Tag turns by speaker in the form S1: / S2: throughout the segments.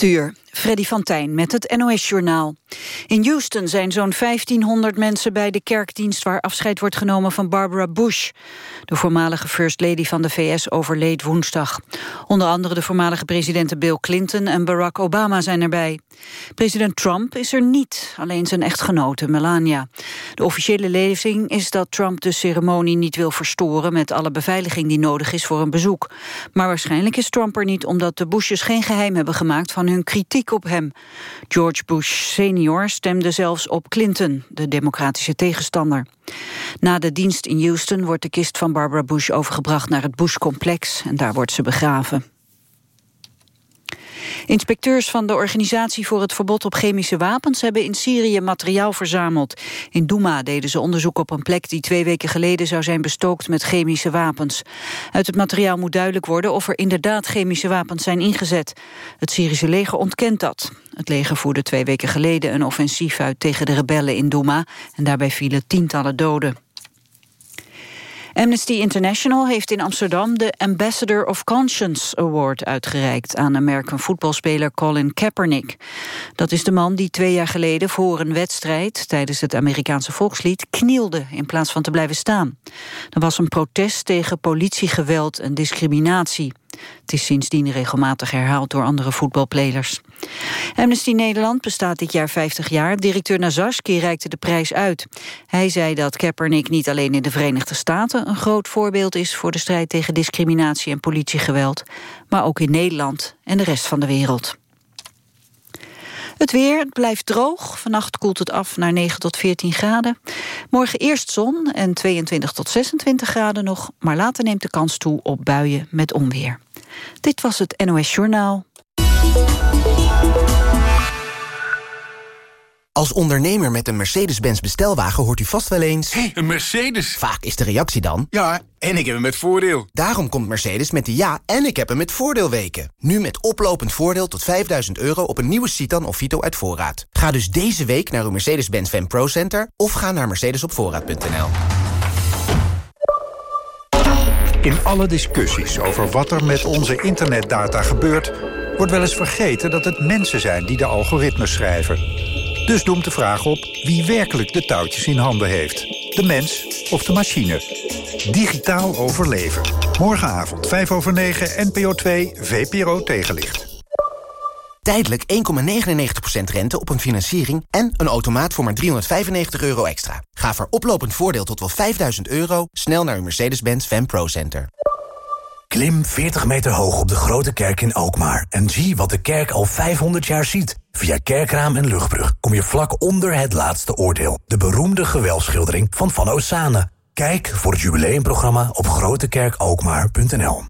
S1: 8 uur. Freddy van Tijn met het NOS-journaal. In Houston zijn zo'n 1500 mensen bij de kerkdienst... waar afscheid wordt genomen van Barbara Bush. De voormalige first lady van de VS overleed woensdag. Onder andere de voormalige presidenten Bill Clinton en Barack Obama zijn erbij. President Trump is er niet, alleen zijn echtgenote Melania. De officiële lezing is dat Trump de ceremonie niet wil verstoren... met alle beveiliging die nodig is voor een bezoek. Maar waarschijnlijk is Trump er niet omdat de Bushes geen geheim hebben gemaakt... van hun kritiek op hem. George Bush senior stemde zelfs op Clinton, de democratische tegenstander. Na de dienst in Houston wordt de kist van Barbara Bush overgebracht naar het Bush-complex en daar wordt ze begraven. Inspecteurs van de Organisatie voor het Verbod op Chemische Wapens hebben in Syrië materiaal verzameld. In Douma deden ze onderzoek op een plek die twee weken geleden zou zijn bestookt met chemische wapens. Uit het materiaal moet duidelijk worden of er inderdaad chemische wapens zijn ingezet. Het Syrische leger ontkent dat. Het leger voerde twee weken geleden een offensief uit tegen de rebellen in Douma en daarbij vielen tientallen doden. Amnesty International heeft in Amsterdam de Ambassador of Conscience Award uitgereikt aan American voetbalspeler Colin Kaepernick. Dat is de man die twee jaar geleden voor een wedstrijd tijdens het Amerikaanse volkslied knielde in plaats van te blijven staan. Er was een protest tegen politiegeweld en discriminatie. Het is sindsdien regelmatig herhaald door andere voetbalplayers. Amnesty Nederland bestaat dit jaar 50 jaar. Directeur Nazarski reikte de prijs uit. Hij zei dat Kaepernick niet alleen in de Verenigde Staten... een groot voorbeeld is voor de strijd tegen discriminatie en politiegeweld... maar ook in Nederland en de rest van de wereld. Het weer blijft droog. Vannacht koelt het af naar 9 tot 14 graden. Morgen eerst zon en 22 tot 26 graden nog. Maar later neemt de kans toe op buien met onweer. Dit was het NOS Journaal.
S2: Als ondernemer met een Mercedes-Benz bestelwagen hoort u vast wel eens...
S3: Hé, een Mercedes!
S2: Vaak is de reactie dan...
S3: Ja, en ik heb hem met voordeel.
S2: Daarom komt Mercedes met de ja en ik heb hem met voordeel weken. Nu met oplopend voordeel tot 5000 euro op een nieuwe Citan of Vito uit voorraad. Ga dus deze week naar uw Mercedes-Benz Fan Pro Center... of ga naar mercedesopvoorraad.nl.
S4: In alle discussies over wat er met onze internetdata gebeurt... wordt wel eens vergeten dat het mensen zijn die de algoritmes schrijven. Dus doemt de vraag op wie werkelijk de touwtjes in handen heeft. De mens of de machine. Digitaal overleven. Morgenavond 5 over 9 NPO 2 VPRO tegenlicht.
S2: Tijdelijk 1,99% rente op een financiering... en een automaat voor maar 395 euro extra. Ga voor oplopend voordeel tot wel 5000 euro... snel naar uw Mercedes-Benz Fan Pro Center.
S5: Klim 40 meter hoog op de Grote Kerk in Alkmaar... en zie wat de kerk al 500 jaar ziet. Via Kerkraam en Luchtbrug kom je vlak onder het laatste oordeel. De beroemde gewelfschildering van Van Osane. Kijk voor het jubileumprogramma op grotekerkalkmaar.nl.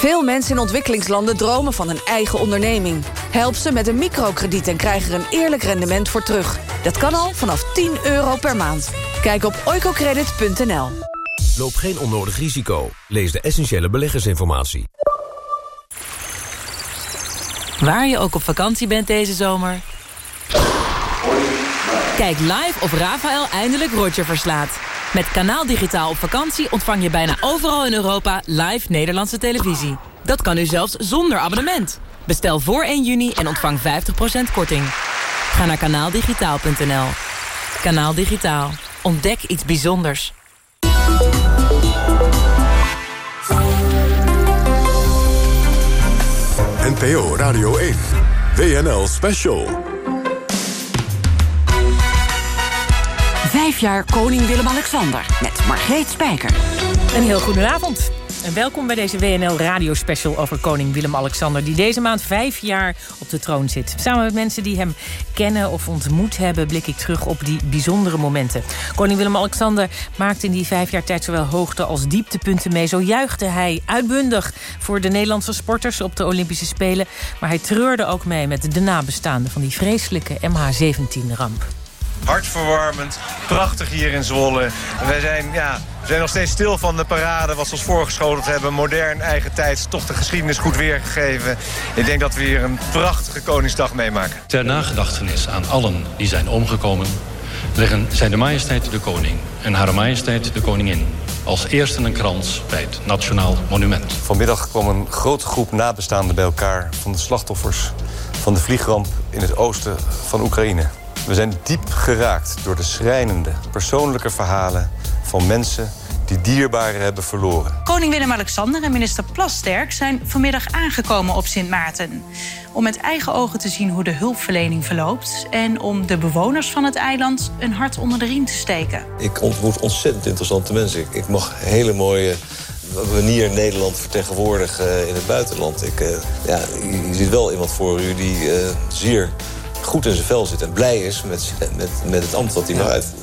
S6: Veel mensen in ontwikkelingslanden dromen van een eigen onderneming. Help ze met een microkrediet en krijg er een eerlijk rendement voor terug. Dat kan al vanaf 10 euro per maand. Kijk op oicocredit.nl.
S7: Loop geen onnodig risico. Lees de essentiële beleggersinformatie.
S8: Waar je ook op vakantie bent deze zomer... Kijk live of Rafael eindelijk Roger verslaat. Met Kanaal Digitaal op vakantie ontvang je bijna overal in Europa live Nederlandse televisie. Dat kan nu zelfs zonder abonnement. Bestel voor 1 juni en ontvang 50% korting. Ga naar kanaaldigitaal.nl. Kanaal Digitaal. Ontdek iets bijzonders.
S9: NPO Radio 1. WNL Special.
S10: Vijf jaar koning Willem-Alexander met Margreet Spijker.
S11: Een heel goedenavond. En welkom bij deze WNL Radio Special over koning Willem-Alexander... die deze maand vijf jaar op de troon zit. Samen met mensen die hem kennen of ontmoet hebben... blik ik terug op die bijzondere momenten. Koning Willem-Alexander maakte in die vijf jaar tijd... zowel hoogte als dieptepunten mee. Zo juichte hij uitbundig voor de Nederlandse sporters... op de Olympische Spelen. Maar hij treurde ook mee met de nabestaanden... van die vreselijke MH17-ramp.
S12: Hartverwarmend. Prachtig hier in Zwolle. Wij zijn, ja, we zijn nog steeds stil van de parade wat ze ons voorgeschoteld hebben. Modern, eigen tijd, toch de geschiedenis goed weergegeven. Ik denk dat we hier een prachtige Koningsdag meemaken.
S13: Ter nagedachtenis aan allen die zijn omgekomen... leggen zijn de majesteit de koning en haar majesteit de koningin... als eerste een krans bij het Nationaal Monument.
S14: Vanmiddag kwam een grote groep nabestaanden bij elkaar... van de slachtoffers van de vliegramp in het oosten van Oekraïne. We zijn diep geraakt door de schrijnende persoonlijke verhalen van mensen die dierbaren hebben verloren.
S15: Koning Willem-Alexander en minister Plasterk zijn vanmiddag aangekomen op Sint Maarten. Om met eigen ogen te zien hoe de hulpverlening verloopt... en om de bewoners van het eiland een hart onder de riem te steken.
S14: Ik ontmoet ontzettend interessante mensen. Ik mag hele mooie manier Nederland vertegenwoordigen in het buitenland. Ik, uh, ja, je ziet wel iemand voor u die uh, zeer goed in zijn vel zit... en blij is met, met, met het ambt dat hij mag uitvoeren.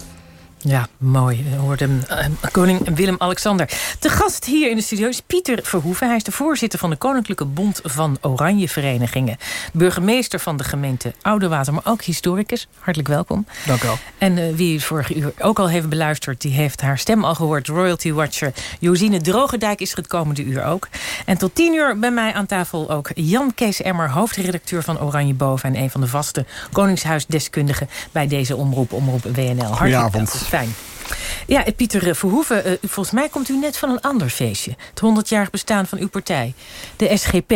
S11: Ja, mooi. We hoorden uh, koning Willem-Alexander. De gast hier in de studio is Pieter Verhoeven. Hij is de voorzitter van de Koninklijke Bond van Oranje Verenigingen. Burgemeester van de gemeente Oudewater, maar ook historicus. Hartelijk welkom.
S16: Dank u wel.
S11: En uh, wie het vorige uur ook al heeft beluisterd... die heeft haar stem al gehoord. Royalty Watcher Josine Drogendijk is er het komende uur ook. En tot tien uur bij mij aan tafel ook Jan Kees Emmer... hoofdredacteur van Oranje Boven... en een van de vaste Koningshuisdeskundigen bij deze omroep, Omroep WNL. Hartelijk welkom. Fijn. Ja, Pieter Verhoeven, uh, volgens mij komt u net van een ander feestje. Het 100-jarig bestaan van uw partij, de SGP.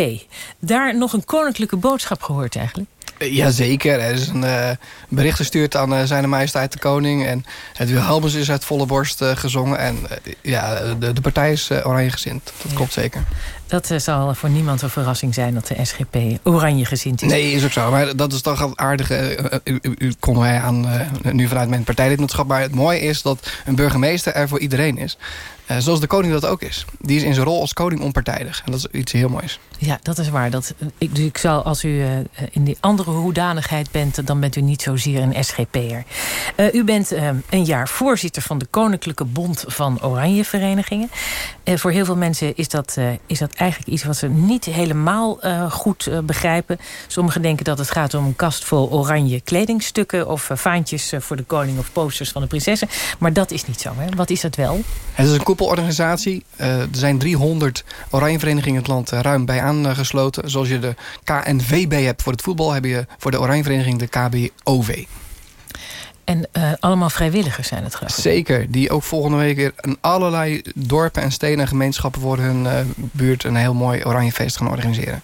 S11: Daar nog een koninklijke boodschap gehoord eigenlijk?
S16: Jazeker, er is een uh, bericht gestuurd aan uh, zijn majesteit de koning. En het Wilhelmus is uit volle borst uh, gezongen. En ja, de, de partij is oranje gezind. Dat ja. klopt zeker.
S11: Dat zal voor niemand een verrassing zijn dat de SGP oranje gezind is.
S16: Nee, is ook zo. Maar dat is toch wel aardig. U, u, u konden wij aan nu vanuit mijn partijlidmaatschap. Maar het mooie is dat een burgemeester er voor iedereen is. Uh, zoals de koning dat ook is. Die is in zijn rol als koning onpartijdig. En dat is iets heel moois.
S11: Ja, dat is waar. Dat, ik, dus ik zal, als u uh, in die andere hoedanigheid bent... dan bent u niet zozeer een SGP'er. Uh, u bent een jaar voorzitter van de Koninklijke Bond van Oranje Verenigingen. voor heel veel mensen is dat, is dat eigenlijk iets wat ze niet helemaal goed begrijpen. Sommigen denken dat het gaat om een kast vol oranje kledingstukken... of vaantjes voor de koning of posters van de prinsessen. Maar dat is niet zo. Hè? Wat is dat wel?
S16: Het is een koepelorganisatie. Uh, er zijn 300 Oranjeverenigingen in het land uh, ruim bij aangesloten. Zoals je de KNVB hebt voor het voetbal... heb je voor de Oranjevereniging de KBOV.
S11: En uh, allemaal vrijwilligers zijn het geloof
S16: Zeker, die ook volgende week weer in allerlei dorpen en steden en gemeenschappen voor hun uh, buurt een heel mooi Oranjefeest gaan organiseren.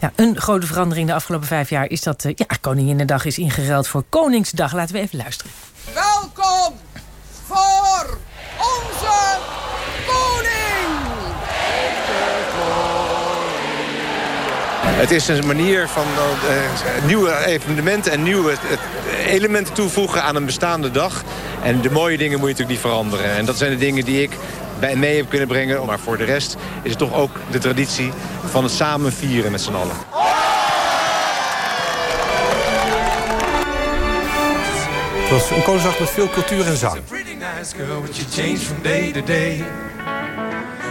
S11: Ja, een grote verandering de afgelopen vijf jaar is dat uh, ja, Koninginnedag is ingeruild voor Koningsdag. Laten we even luisteren.
S17: Welkom voor onze koning!
S12: Het is een manier van uh, nieuwe evenementen en nieuwe uh, elementen toevoegen aan een bestaande dag. En de mooie dingen moet je natuurlijk niet veranderen. En dat zijn de dingen die ik bij mee heb kunnen brengen. Maar voor de rest is het toch ook de traditie van het samen vieren met z'n allen.
S4: Het was een koningsdag met veel cultuur en zang.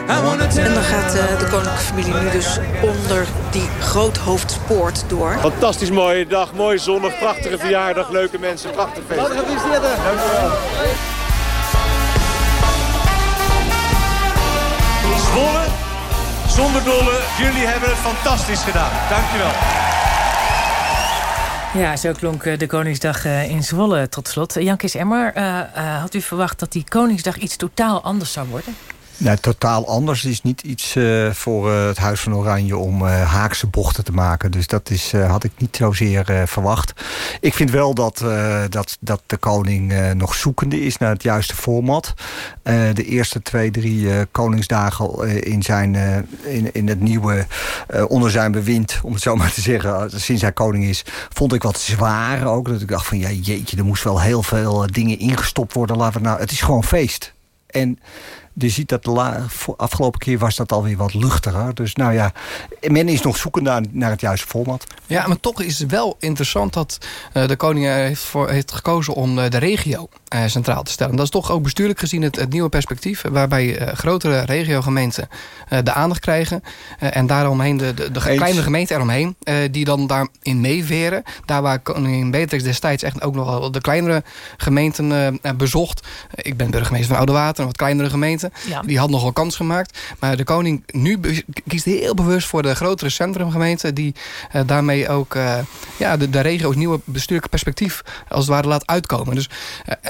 S18: En dan gaat uh, de koninklijke familie nu dus onder die groothoofdspoort door.
S12: Fantastisch mooie dag, mooi zonnig, prachtige verjaardag, leuke mensen, prachtig feest. Laten we zitten. Dank u wel. Zwolle, zonder dolle, jullie hebben het fantastisch gedaan. Dank je wel.
S11: Ja, zo klonk de Koningsdag in Zwolle tot slot. Jankis Emmer, uh, uh, had u verwacht dat die Koningsdag iets totaal anders zou worden?
S19: Nee, totaal anders. Het is niet iets uh, voor uh, het Huis van Oranje om uh, haakse bochten te maken. Dus dat is, had ik niet zozeer verwacht. Ik vind wel dat, dat, dat de koning nog zoekende is naar het juiste format. de eerste twee, drie koningsdagen in, zijn, in, in het nieuwe, onder zijn bewind, om het zo maar te zeggen, sinds hij koning is, vond ik wat zwaar ook. Dat ik dacht van, ja jeetje, er moest wel heel veel dingen ingestopt worden. Laten we nou, het is gewoon feest. En Je ziet dat de afgelopen keer was dat alweer wat luchtiger. Dus nou ja, men is nog zoekend naar, naar het juiste format.
S16: Ja, maar toch is het wel interessant dat uh, de koning heeft, voor, heeft gekozen om uh, de regio uh, centraal te stellen. Dat is toch ook bestuurlijk gezien het, het nieuwe perspectief... waarbij grotere regiogemeenten de aandacht krijgen... en daaromheen de, de, de kleine gemeenten eromheen... die dan daarin meeveren. Daar waar koningin Beatrix destijds echt ook nog wel de kleinere gemeenten bezocht. ik ben burgemeester van Oudewater, een wat kleinere gemeente. Ja. Die had nogal kans gemaakt. Maar de koning nu kiest heel bewust voor de grotere centrumgemeenten... die daarmee ook ja, de, de regio's nieuwe bestuurlijke perspectief als het ware laat uitkomen. Dus,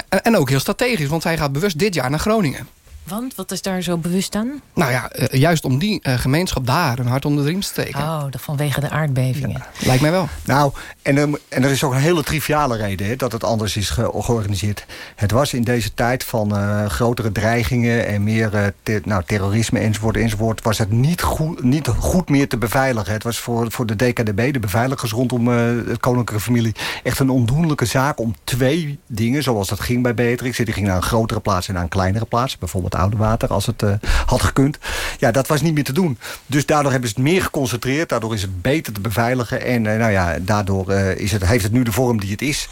S16: en, en ook heel strategisch, want hij gaat bewust dit jaar naar Groningen.
S11: Want? Wat is daar zo bewust aan?
S16: Nou ja, uh, juist om die uh, gemeenschap daar een hart onder de riem te steken.
S11: Oh, dat vanwege de aardbevingen.
S16: Ja, lijkt mij wel.
S19: Nou, en, um, en er is ook een hele triviale reden hè, dat het anders is ge georganiseerd. Het was in deze tijd van uh, grotere dreigingen en meer te nou, terrorisme enzovoort, enzovoort... was het niet goed, niet goed meer te beveiligen. Het was voor, voor de DKDB, de beveiligers rondom de koninklijke familie... echt een ondoenlijke zaak om twee dingen, zoals dat ging bij Beatrix. Die ging naar een grotere plaats en naar een kleinere plaats. Bijvoorbeeld oude water als het uh, had gekund. Ja, dat was niet meer te doen. Dus daardoor hebben ze het meer geconcentreerd. Daardoor is het beter te beveiligen. En uh, nou ja, daardoor uh, is het, heeft het nu de vorm die het is.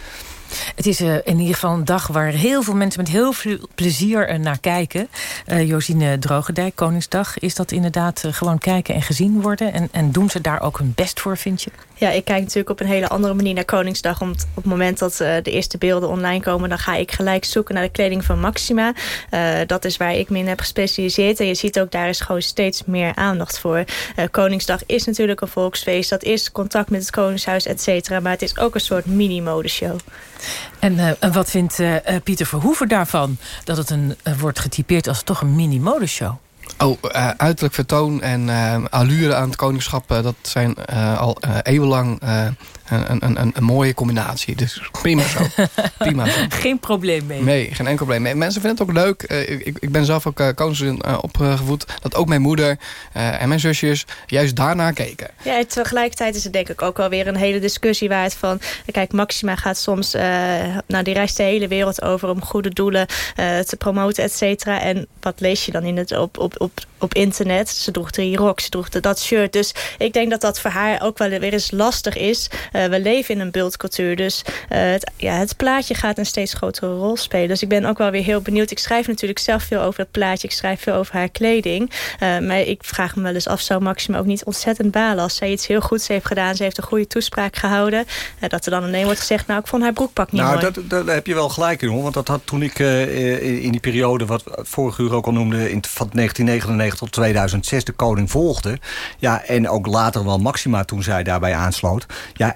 S11: Het is uh, in ieder geval een dag waar heel veel mensen met heel veel plezier naar kijken. Uh, Josine Drogendijk, Koningsdag. Is dat inderdaad gewoon kijken en gezien worden? En, en doen ze daar ook hun best voor, vind je?
S20: Ja, ik kijk natuurlijk op een hele andere manier naar Koningsdag. Om op het moment dat de eerste beelden online komen... dan ga ik gelijk zoeken naar de kleding van Maxima. dat is waar ik me in heb gespecialiseerd. En je ziet ook, daar is gewoon steeds meer aandacht voor. Koningsdag is natuurlijk een volksfeest. Dat is contact met het Koningshuis, et cetera. Maar het is ook een soort mini-modeshow.
S11: En uh, wat vindt Pieter Verhoeven daarvan? Dat het een, wordt getypeerd als toch een mini-modeshow?
S16: Oh, uiterlijk vertoon en allure aan het koningschap... dat zijn al eeuwenlang een, een, een, een, mooie combinatie. Dus prima zo. prima zo.
S11: Geen probleem mee.
S16: Nee, geen enkel probleem mee. Mensen vinden het ook leuk. Uh, ik, ik ben zelf ook uh, uh, opgevoed. Dat ook mijn moeder en mijn zusjes juist daarna keken.
S20: Ja, en tegelijkertijd is het denk ik ook wel weer een hele discussie waard van... Kijk, Maxima gaat soms... nou, die reist de hele wereld over om goede doelen te promoten, et cetera. En wat lees je dan in het, op, op, op, op internet? Ze droeg die rok, ze droeg dat shirt. Dus ik denk dat dat voor haar ook wel weer eens lastig is... Uh, we leven in een beeldcultuur. Dus uh, het, ja, het plaatje gaat een steeds grotere rol spelen. Dus ik ben ook wel weer heel benieuwd. Ik schrijf natuurlijk zelf veel over het plaatje. Ik schrijf veel over haar kleding. Uh, maar ik vraag me wel eens af, zou Maxima ook niet ontzettend balen... als zij iets heel goeds heeft gedaan. Ze heeft een goede toespraak gehouden. dat er dan alleen wordt gezegd, nou, ik vond haar broekpak niet
S19: nou,
S20: mooi.
S19: Nou, daar heb je wel gelijk in, hoor. Want dat had toen ik in die periode, wat vorige uur ook al noemde... In, van 1999 tot 2006 de koning volgde. Ja, en ook later wel Maxima toen zij daarbij aansloot. Ja,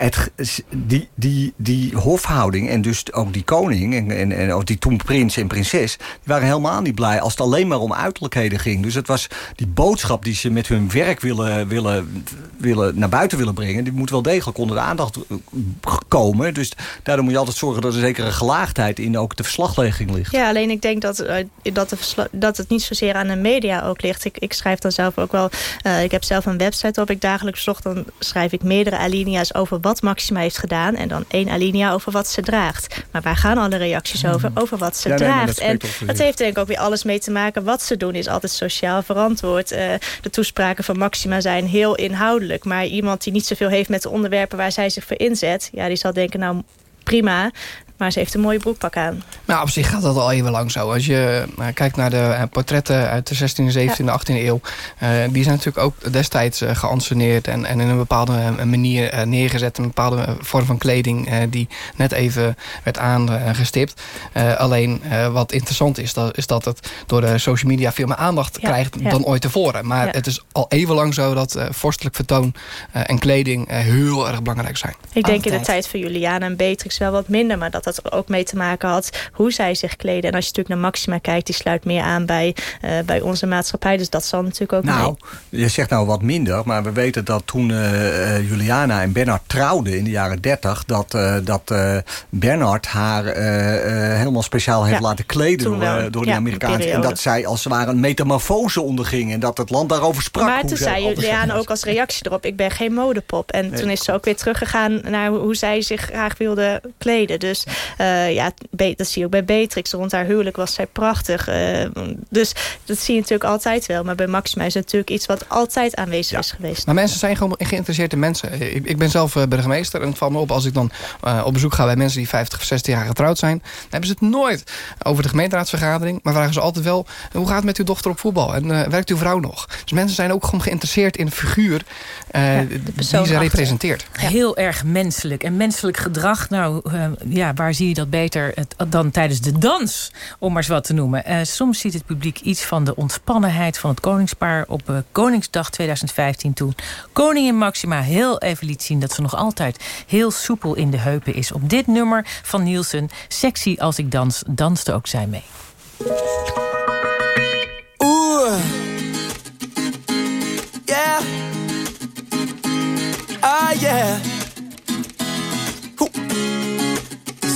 S19: die, die, die hofhouding en dus ook die koning... en, en, en ook die toen prins en prinses... die waren helemaal niet blij als het alleen maar om uiterlijkheden ging. Dus het was die boodschap die ze met hun werk willen, willen, willen, naar buiten willen brengen... die moet wel degelijk onder de aandacht komen. Dus daardoor moet je altijd zorgen dat er zekere gelaagdheid... in ook de verslaglegging ligt.
S20: Ja, alleen ik denk dat, uh, dat, de dat het niet zozeer aan de media ook ligt. Ik, ik schrijf dan zelf ook wel... Uh, ik heb zelf een website op ik dagelijks zocht. Dan schrijf ik meerdere alinea's over wat Maxima heeft gedaan. En dan één alinea over wat ze draagt. Maar waar gaan alle reacties over? Over wat ze
S19: ja,
S20: draagt.
S19: Nee,
S20: en dat heeft denk ik ook weer alles mee te maken. Wat ze doen is altijd sociaal verantwoord. Uh, de toespraken van Maxima zijn heel inhoudelijk. Maar iemand die niet zoveel heeft met de onderwerpen waar zij zich voor inzet... ja, die zal denken, nou prima, maar ze heeft een mooie broekpak aan.
S16: Nou, op zich gaat dat al even lang zo. Als je uh, kijkt naar de uh, portretten uit de 16e, 17e, ja. 18e eeuw... Uh, die zijn natuurlijk ook destijds geanceneerd... En, en in een bepaalde manier neergezet. Een bepaalde vorm van kleding die net even werd aangestipt. alleen wat interessant is, dat, is dat het door de social media... veel meer aandacht ja. krijgt ja. dan ooit tevoren. Maar het is al even lang zo dat vorstelijk vertoon en kleding... heel erg belangrijk zijn.
S20: Ik denk Altijd. in de tijd van Juliana en Beatrix wel wat minder... maar dat dat ook mee te maken had hoe zij zich kleden. En als je natuurlijk naar Maxima kijkt, die sluit meer aan bij, uh, bij onze maatschappij. Dus dat zal natuurlijk ook
S19: Nou,
S20: mee.
S19: je zegt nou wat minder, maar we weten dat toen uh, Juliana en Bernard trouwden in de jaren 30... dat, uh, dat Bernard haar helemaal speciaal heeft ja, laten kleden door, door de Amerikaanse. En dat zij als het ware een metamorfose onderging. En dat het land daarover sprak.
S20: Maar toen zei Juliana ook als reactie erop, ik ben geen modepop. En nee. toen is ze ook weer teruggegaan naar hoe zij zich graag wilde kleden. Dus Uh, ja, dat zie je ook bij Beatrix. Rond haar huwelijk was zij prachtig. Uh, dus dat zie je natuurlijk altijd wel. Maar bij Maxima is het natuurlijk iets wat altijd aanwezig is geweest.
S16: Maar mensen zijn gewoon geïnteresseerde mensen. Ik, ik ben zelf burgemeester en het valt me op als ik dan op bezoek ga bij mensen die 50 of 60 jaar getrouwd zijn. Dan hebben ze het nooit over de gemeenteraadsvergadering. Maar vragen ze altijd wel, hoe gaat het met uw dochter op voetbal? En werkt uw vrouw nog? Dus mensen zijn ook gewoon geïnteresseerd in de figuur ja, de die ze representeert.
S11: Heel erg menselijk. En menselijk gedrag, nou uh, ja, waar zie je dat beter dan tijdens de dans? Om maar eens wat te noemen. Uh, soms ziet het publiek iets van de ontspannenheid van het koningspaar... op uh, Koningsdag 2015 toen koningin Maxima heel even liet zien... dat ze nog altijd heel soepel in de heupen is. Op dit nummer van Nielsen, Sexy als ik dans, danste ook zij mee. Oeh. Yeah. Ah yeah.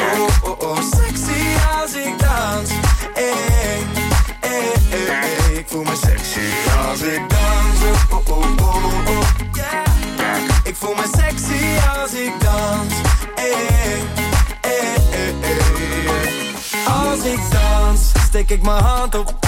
S21: Oh, oh, oh, sexy als ik dans. Hey, hey, hey. Ik voel me sexy als ik dans. Oh, oh, oh, oh, yeah. Ik voel me sexy als ik dans. Hey, hey, hey, hey. Als ik dans, steek ik mijn hand op.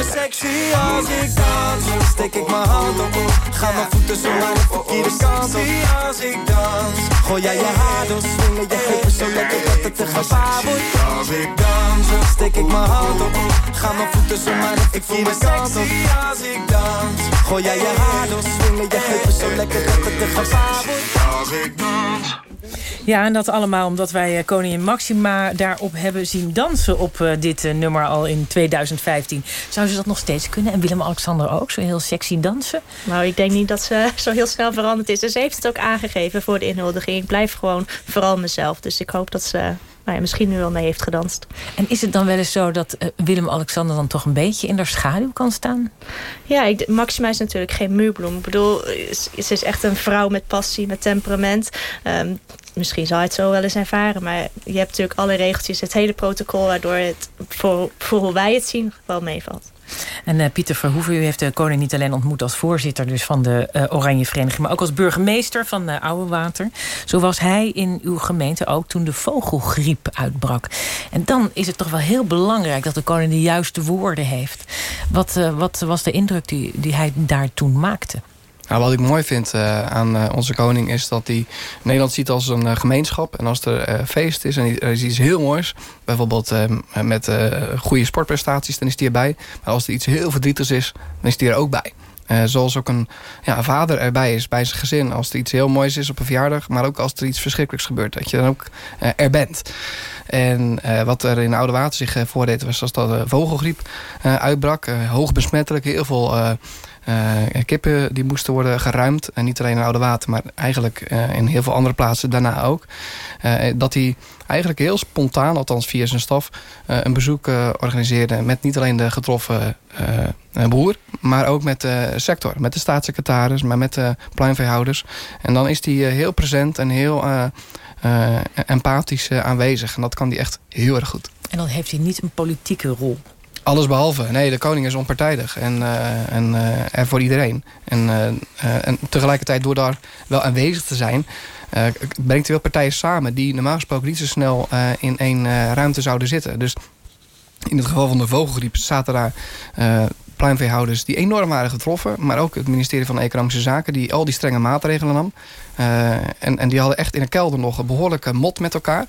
S21: Me sexy als ik dans. Steek ik mijn hand op. Ga mijn voeten zo naar de verkeerde kant op. als ik dans. Gooi jij je haar door. Swingen je heupen zo lekker dat het te gevaar wordt. Als ik dans. Steek ik mijn hand op. Ga mijn voeten zo naar de verkeerde kant op. als ik dans. Gooi jij je haar door. Swingen je heupen zo lekker dat het te gevaar wordt. Als ik dans.
S11: Ja, en dat allemaal omdat wij eh, koningin Maxima daarop hebben zien dansen... op uh, dit uh, nummer al in 2015. Zou ze dat nog steeds kunnen? En Willem-Alexander ook, zo heel sexy dansen?
S20: Nou, ik denk niet dat ze zo heel snel veranderd is. Dus ze heeft het ook aangegeven voor de inhuldiging. Ik blijf gewoon vooral mezelf. Dus ik hoop dat ze nou ja, misschien nu wel mee heeft gedanst.
S11: En is het dan wel eens zo dat uh, Willem-Alexander dan toch een beetje in haar schaduw kan staan?
S20: Ja, ik, Maxima is natuurlijk geen muurbloem. Ik bedoel, ze is echt een vrouw met passie, met temperament. Um, misschien zal hij het zo wel eens ervaren. Maar je hebt natuurlijk alle regeltjes, het hele protocol... waardoor het voor, voor hoe wij het zien wel meevalt.
S11: En uh, Pieter Verhoeven, u heeft de koning niet alleen ontmoet als voorzitter dus van de uh, Oranje Vereniging, maar ook als burgemeester van uh, Oude Water. Zo was hij in uw gemeente ook toen de vogelgriep uitbrak. En dan is het toch wel heel belangrijk dat de koning de juiste woorden heeft. Wat, wat was de indruk die, die hij daar toen maakte?
S16: Nou, wat ik mooi vind uh, aan uh, onze koning is dat hij Nederland ziet als een uh, gemeenschap. En als er feest is en er is iets heel moois, bijvoorbeeld met goede sportprestaties, dan is hij erbij. Maar als er iets heel verdrietigs is, dan is hij er ook bij. zoals ook een, ja, vader erbij is bij zijn gezin. Als er iets heel moois is op een verjaardag. Maar ook als er iets verschrikkelijks gebeurt. Dat je dan ook er bent. En wat er in Oude Water zich voordeed was als dat vogelgriep uitbrak. hoog besmettelijk, heel veel kippen die moesten worden geruimd. En niet alleen in Oude Water, maar eigenlijk uh, in heel veel andere plaatsen daarna ook. Uh, dat hij eigenlijk heel spontaan, althans via zijn staf... een bezoek organiseerde met niet alleen de getroffen boer... maar ook met de sector, met de staatssecretaris, maar met de pluimveehouders. En dan is hij heel present en heel empathisch aanwezig. En dat kan hij echt heel erg goed.
S11: En dan heeft hij niet een politieke rol.
S16: Alles behalve. Nee, de koning is onpartijdig. En, uh, en uh, voor iedereen. En, uh, en tegelijkertijd door daar wel aanwezig te zijn... brengt hij wel partijen samen... die normaal gesproken niet zo snel in één ruimte zouden zitten. Dus in het geval van de vogelgriep zaten daar pluimveehouders... die enorm waren getroffen. Maar ook het ministerie van Economische Zaken... die al die strenge maatregelen nam. en, en die hadden echt in een kelder nog een behoorlijke mot met elkaar...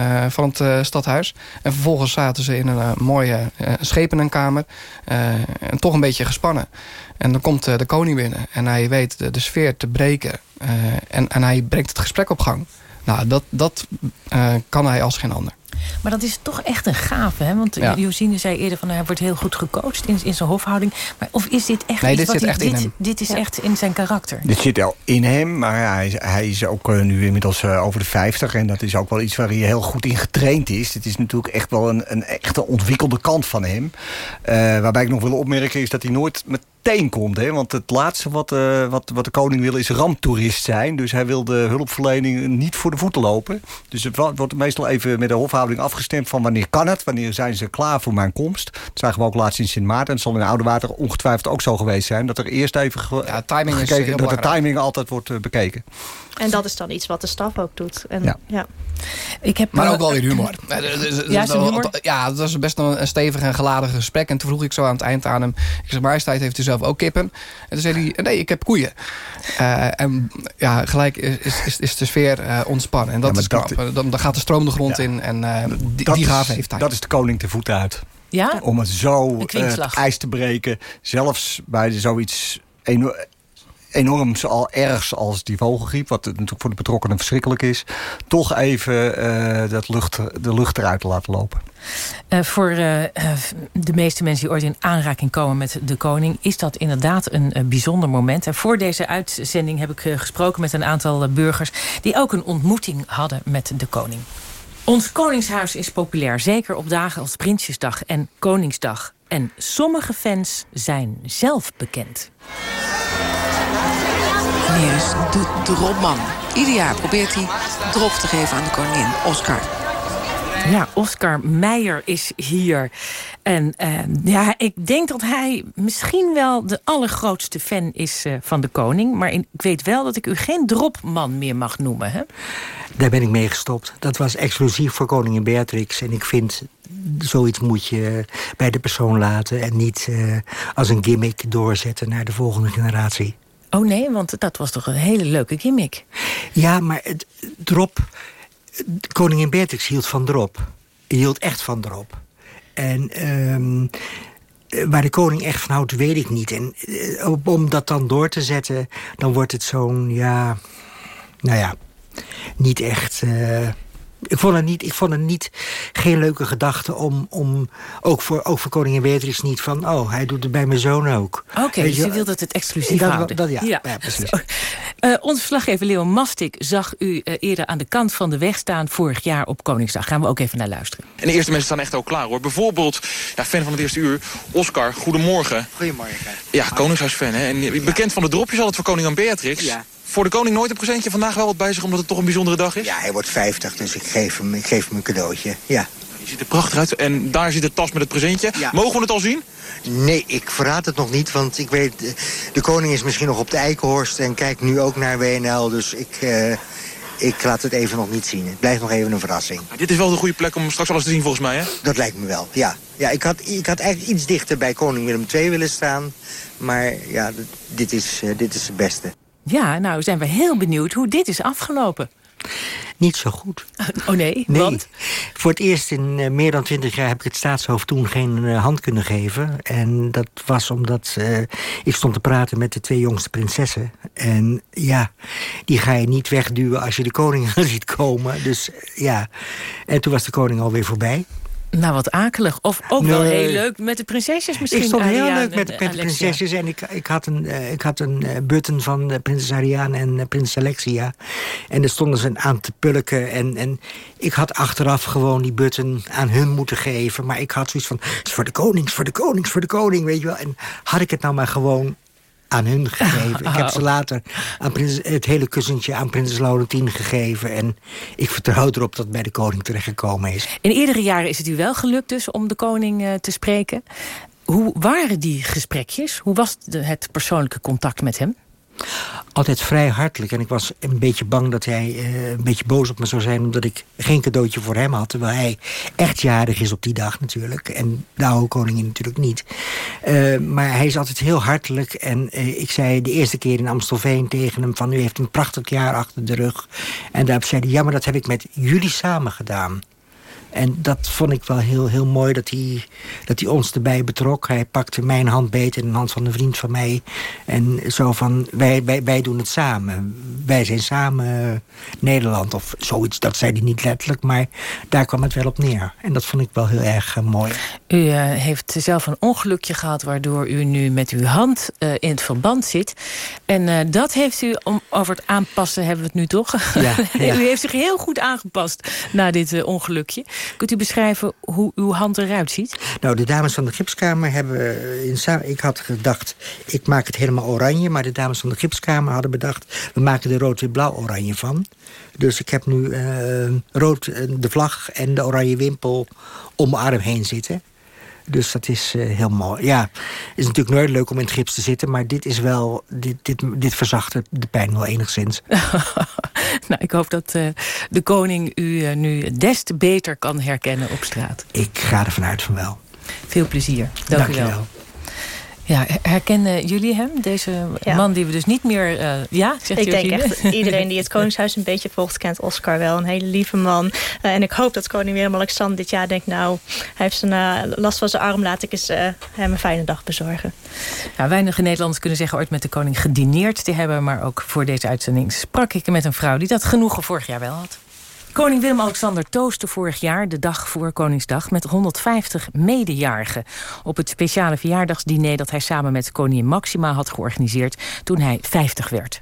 S16: Uh, van het uh, stadhuis. En vervolgens zaten ze in een uh, mooie schepenenkamer. en toch een beetje gespannen. En dan komt de koning binnen. En hij weet de, de sfeer te breken. en, en hij brengt het gesprek op gang. Nou, dat, dat kan hij als geen ander.
S11: Maar dat is toch echt een gave, hè? Want ja. Josine zei eerder van hij wordt heel goed gecoacht in, in zijn hofhouding. Maar of is dit echt
S16: nee,
S11: iets
S16: dit
S11: wat
S16: zit echt
S11: dit,
S16: in hem.
S11: dit is echt in zijn karakter?
S19: Dit zit al in hem, maar ja, hij, is, hij is ook uh, nu inmiddels uh, over de 50 en dat is ook wel iets waar hij heel goed in getraind is. Het is natuurlijk echt wel een, een echte ontwikkelde kant van hem. Uh, waarbij ik nog wil opmerken is dat hij nooit met meteen komt. Hè? Want het laatste wat, uh, wat, wat de koning wil is ramptoerist zijn. Dus hij wil de hulpverlening niet voor de voeten lopen. Dus het wordt meestal even met de hofhouding afgestemd van wanneer kan het? Wanneer zijn ze klaar voor mijn komst? Dat zagen we ook laatst in Sint Maarten. En het zal in Oude Water ongetwijfeld ook zo geweest zijn. Dat er eerst even
S16: ja, timing
S19: gekeken,
S16: is
S19: dat de timing altijd wordt uh, bekeken.
S20: En dat is dan iets wat de staf ook doet. En, ja. ja.
S11: Ik heb,
S16: maar ook wel weer humor.
S11: Ja, humor?
S16: ja, dat was best een stevig en geladen gesprek. En toen vroeg ik zo aan het eind aan hem... Ik zeg, majesteit, heeft u zelf ook kippen? En toen zei hij, nee, ik heb koeien. Uh, en ja, gelijk is, is, is de sfeer uh, ontspannen. En dat ja, is knap. Dat, dan, dan gaat de stroom de grond ja, in. En uh, die, die gave heeft hij.
S19: Dat is de koning te voet uit.
S11: Ja?
S19: Om het zo het ijs te breken. Zelfs bij zoiets enorm al ergs als die vogelgriep... wat natuurlijk voor de betrokkenen verschrikkelijk is... toch even uh, dat lucht, de lucht eruit te laten lopen.
S11: Uh, voor uh, de meeste mensen die ooit in aanraking komen met de koning... is dat inderdaad een bijzonder moment. En voor deze uitzending heb ik gesproken met een aantal burgers... die ook een ontmoeting hadden met de koning. Ons koningshuis is populair, zeker op dagen als Prinsjesdag en Koningsdag. En sommige fans zijn zelf bekend.
S18: Meneer is de dropman. Ieder jaar probeert hij drop te geven aan de koningin, Oscar.
S11: Ja, Oscar Meijer is hier. En uh, ja, ik denk dat hij misschien wel de allergrootste fan is uh, van de koning. Maar ik weet wel dat ik u geen dropman meer mag noemen, hè?
S22: Daar ben ik mee gestopt. Dat was exclusief voor koningin Beatrix. En ik vind, zoiets moet je bij de persoon laten... en niet uh, als een gimmick doorzetten naar de volgende generatie.
S11: Oh nee, want dat was toch een hele leuke gimmick.
S22: Ja, maar het, drop... Koningin Beatrix hield van drop. Hield echt van drop. En um, waar de koning echt van houdt, weet ik niet. En uh, om dat dan door te zetten, dan wordt het zo'n, ja... Nou ja, niet echt... Uh, ik vond het niet, ik vond het niet geen leuke gedachte om, om ook, voor, ook voor koningin Beatrix niet van... oh, hij doet het bij mijn zoon ook.
S11: Oké, okay, dus je wilde het exclusief
S22: dat,
S11: houden.
S22: Dat, ja, ja. ja precies.
S11: Uh, onze verslaggever Leo Mastik zag u uh, eerder aan de kant van de weg staan... vorig jaar op Koningsdag. Gaan we ook even naar luisteren.
S23: En de eerste mensen staan echt al klaar, hoor. Bijvoorbeeld, ja, fan van het eerste uur, Oscar. Goedemorgen.
S24: Goedemorgen.
S23: Ja, Koningshuisfan, hè. En ja. bekend van de dropjes altijd voor koningin Beatrix.
S24: Ja.
S23: Voor de koning nooit een presentje, vandaag wel wat bij zich... omdat het toch een bijzondere dag is?
S24: Ja, hij wordt 50, dus ik geef hem, ik geef hem een cadeautje, ja.
S23: Die ziet er prachtig uit. En daar zit de tas met het presentje. Mogen we het al zien?
S22: Nee, ik verraad het nog niet, want ik weet... eh, de koning is misschien nog op de Eikenhorst en kijkt nu ook naar WNL. Dus ik, eh, ik laat het even nog niet zien. Het blijft nog even een verrassing.
S23: Maar dit is wel de goede plek om straks alles te zien volgens mij, hè?
S22: Dat lijkt me wel, ja. ja ik, had, ik had eigenlijk iets dichter bij koning Willem II willen staan. Maar ja, dit is, eh, dit is het beste.
S11: Ja, nou zijn we heel benieuwd hoe dit is afgelopen.
S22: Niet zo goed.
S11: Oh nee,
S22: Nee.
S11: want?
S22: Voor het eerst in eh, meer dan twintig jaar heb ik het staatshoofd toen geen eh, hand kunnen geven. En dat was omdat eh, ik stond te praten met de twee jongste prinsessen. En ja, die ga je niet wegduwen als je de koning ziet komen. Dus ja, en toen was de koning alweer voorbij.
S11: Nou, wat akelig. Of ook wel heel leuk met de prinsesjes misschien.
S22: Ik stond heel
S11: Ariane
S22: leuk met, met de
S11: Alexia.
S22: prinsesjes. En ik, ik had een, eh, ik had een eh, button van eh, prinses Ariane en prinses Alexia. En er stonden ze aan te pulken. En, en ik had achteraf gewoon die button aan hun moeten geven. Maar ik had zoiets van, het is voor de koning, het is voor de koning, het is voor de koning, weet je wel. En had ik het nou maar gewoon aan hun gegeven. Ik heb ze later aan prins, het hele kussentje aan prinses Laurentien gegeven. En ik vertrouw erop dat het bij de koning terechtgekomen is.
S11: In eerdere jaren is het u wel gelukt dus om de koning eh, te spreken. Hoe waren die gesprekjes? Hoe was de- het persoonlijke contact met hem?
S22: Altijd vrij hartelijk. En ik was een beetje bang dat hij eh, een beetje boos op me zou zijn... omdat ik geen cadeautje voor hem had. Terwijl hij echt jarig is op die dag natuurlijk. En de oude koningin natuurlijk niet. Eh, maar hij is altijd heel hartelijk. En eh, ik zei de eerste keer in Amstelveen tegen hem... van u heeft een prachtig jaar achter de rug. En daarop zei hij... ja, maar dat heb ik met jullie samen gedaan. En dat vond ik wel heel, heel mooi dat hij, dat hij ons erbij betrok. Hij pakte mijn hand beet en de hand van een vriend van mij. En zo van, wij, wij, wij doen het samen. Wij zijn samen eh, Nederland. Of zoiets, dat zei hij niet letterlijk. Maar daar kwam het wel op neer. En dat vond ik wel heel erg eh, mooi.
S11: U eh, heeft zelf een ongelukje gehad... waardoor u nu met uw hand in het verband zit. En dat heeft u, om, over het aanpassen hebben we het nu toch?
S22: Ja, ja.
S11: u heeft zich heel goed aangepast na dit ongelukje. Kunt u beschrijven hoe uw hand eruit ziet?
S22: Nou, de dames van de gipskamer hebben... eh, In ik had gedacht, ik maak het helemaal oranje. Maar de dames van de gipskamer hadden bedacht... we maken er rood-wit-blauw-oranje van. Dus ik heb nu eh, rood eh, de vlag en de oranje wimpel om mijn arm heen zitten. Dus dat is eh, heel mooi. Ja, het is natuurlijk nooit leuk om in het gips te zitten... maar dit is wel, dit, dit, dit verzacht de pijn wel enigszins.
S11: nou, ik hoop dat eh, de koning u eh, nu des te beter kan herkennen op straat.
S22: Ik ga ervan uit van wel.
S11: Veel plezier. Dank,
S22: Dank
S11: u wel. Ja, her- herkennen jullie hem? Deze
S20: Ja.
S11: man die we dus niet meer... eh, ja, zegt
S20: ik denk echt dat iedereen die het Koningshuis een beetje volgt... kent Oscar wel. Een hele lieve man. Eh, en ik hoop dat koning Willem-Alexander dit jaar denkt... nou, hij heeft zijn, eh, last van zijn arm. Laat ik eens hem een fijne dag bezorgen.
S11: Ja, weinige Nederlanders kunnen zeggen ooit met de koning gedineerd te hebben. Maar ook voor deze uitzending sprak ik met een vrouw die dat genoegen vorig jaar wel had. Koning Willem-Alexander toostte vorig jaar, de dag voor Koningsdag... met 150 medejarigen op het speciale verjaardagsdiner... dat hij samen met koningin Maxima had georganiseerd toen hij 50 werd.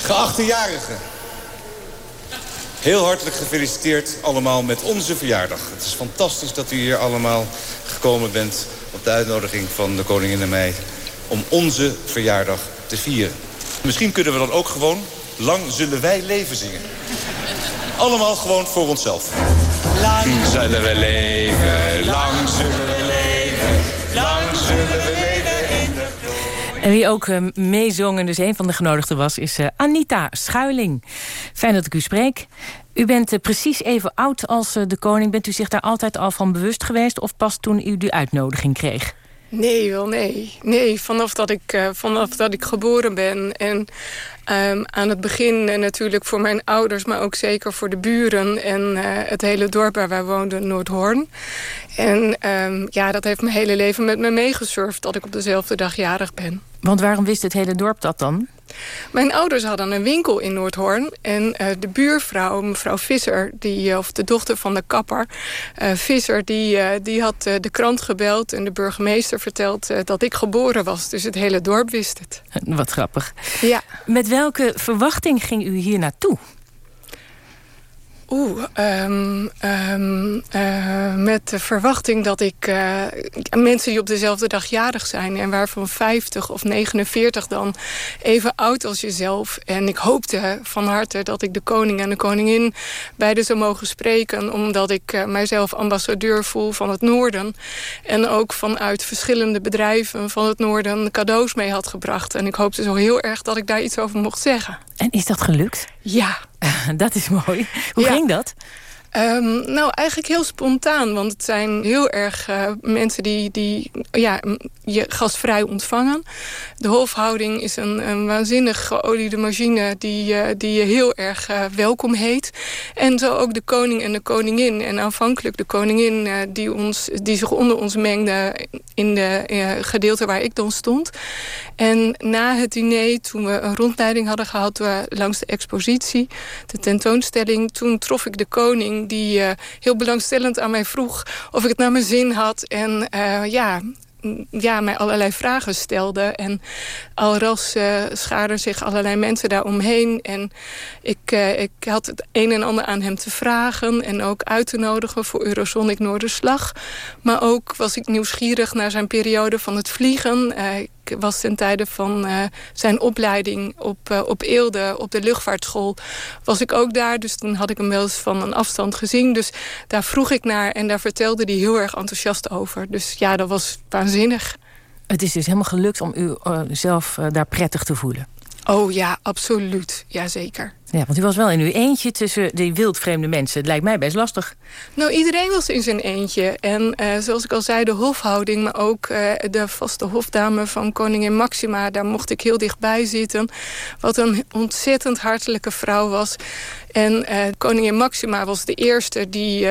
S25: Geachte jarigen. Heel hartelijk gefeliciteerd allemaal met onze verjaardag. Het is fantastisch dat u hier allemaal gekomen bent... op de uitnodiging van de koningin en mij... om onze verjaardag te vieren. Misschien kunnen we dan ook gewoon... Lang zullen wij leven zingen. Allemaal gewoon voor onszelf. Lang zullen we leven, lang zullen we leven... lang zullen we leven in de
S11: En wie ook eh, meezong en dus een van de genodigden was... is eh, Anita Schuiling. Fijn dat ik u spreek. U bent eh, precies even oud als de koning. Bent u zich daar altijd al van bewust geweest... of pas toen u de uitnodiging kreeg?
S26: Nee, wel nee. Nee, vanaf dat ik, eh, vanaf dat ik geboren ben. En ehm, aan het begin eh, natuurlijk voor mijn ouders... maar ook zeker voor de buren en eh, het hele dorp waar wij woonden, Noordhoorn. En ehm, ja, dat heeft mijn hele leven met me meegesurfd... dat ik op dezelfde dag jarig ben.
S11: Want waarom wist het hele dorp dat dan?
S26: Mijn ouders hadden een winkel in Noordhoorn. En eh, de buurvrouw, mevrouw Visser, die, eh, of de dochter van de kapper... eh, Visser, die, die had de krant gebeld en de burgemeester verteld... dat ik geboren was. Dus het hele dorp wist het.
S11: Wat grappig.
S26: Ja.
S11: Met welke verwachting ging u hier naartoe?
S26: Oeh, ehm, ehm, eh, met de verwachting dat ik uh, mensen die op dezelfde dag jarig zijn... en waarvan 50 of 49 dan even oud als jezelf. En ik hoopte van harte dat ik de koning en de koningin beide zou mogen spreken... omdat ik uh, mijzelf ambassadeur voel van het noorden. En ook vanuit verschillende bedrijven van het noorden cadeaus mee had gebracht. En ik hoopte zo heel erg dat ik daar iets over mocht zeggen.
S11: En is dat gelukt?
S26: Ja.
S11: dat is mooi. Hoe
S26: Ja.
S11: ging dat?
S26: Ehm, nou, eigenlijk heel spontaan. Want het zijn heel erg eh, mensen die, die ja, je gastvrij ontvangen. De hofhouding is een, een waanzinnig geoliede machine... die, eh, die je heel erg eh, welkom heet. En zo ook de koning en de koningin. En aanvankelijk de koningin die, ons, die zich onder ons mengde... in de gedeelte waar ik dan stond. En na het diner, toen we een rondleiding hadden gehad... eh, langs de expositie, de tentoonstelling... toen trof ik de koning die eh, heel belangstellend aan mij vroeg... of ik het naar mijn zin had. En eh, ja, ja, mij allerlei vragen stelde. En alras eh schaarden zich allerlei mensen daaromheen. En ik, ik had het een en ander aan hem te vragen... en ook uit te nodigen voor Eurosonic Noorderslag. Maar ook was ik nieuwsgierig naar zijn periode van het vliegen... was ten tijde van eh, zijn opleiding op, eh, op Eelde, op de luchtvaartschool, was ik ook daar. Dus toen had ik hem wel eens van een afstand gezien. Dus daar vroeg ik naar en daar vertelde hij heel erg enthousiast over. Dus ja, dat was waanzinnig.
S11: Het is dus helemaal gelukt om u eh, zelf daar prettig te voelen.
S26: Oh ja, absoluut. Jazeker.
S11: Ja, want u was wel in uw eentje tussen die wildvreemde mensen. Het lijkt mij best lastig.
S26: Nou, iedereen was in zijn eentje. En eh, zoals ik al zei, de hofhouding... maar ook eh, de vaste hofdame van koningin Maxima... daar mocht ik heel dichtbij zitten. Wat een ontzettend hartelijke vrouw was. En eh, koningin Maxima was de eerste die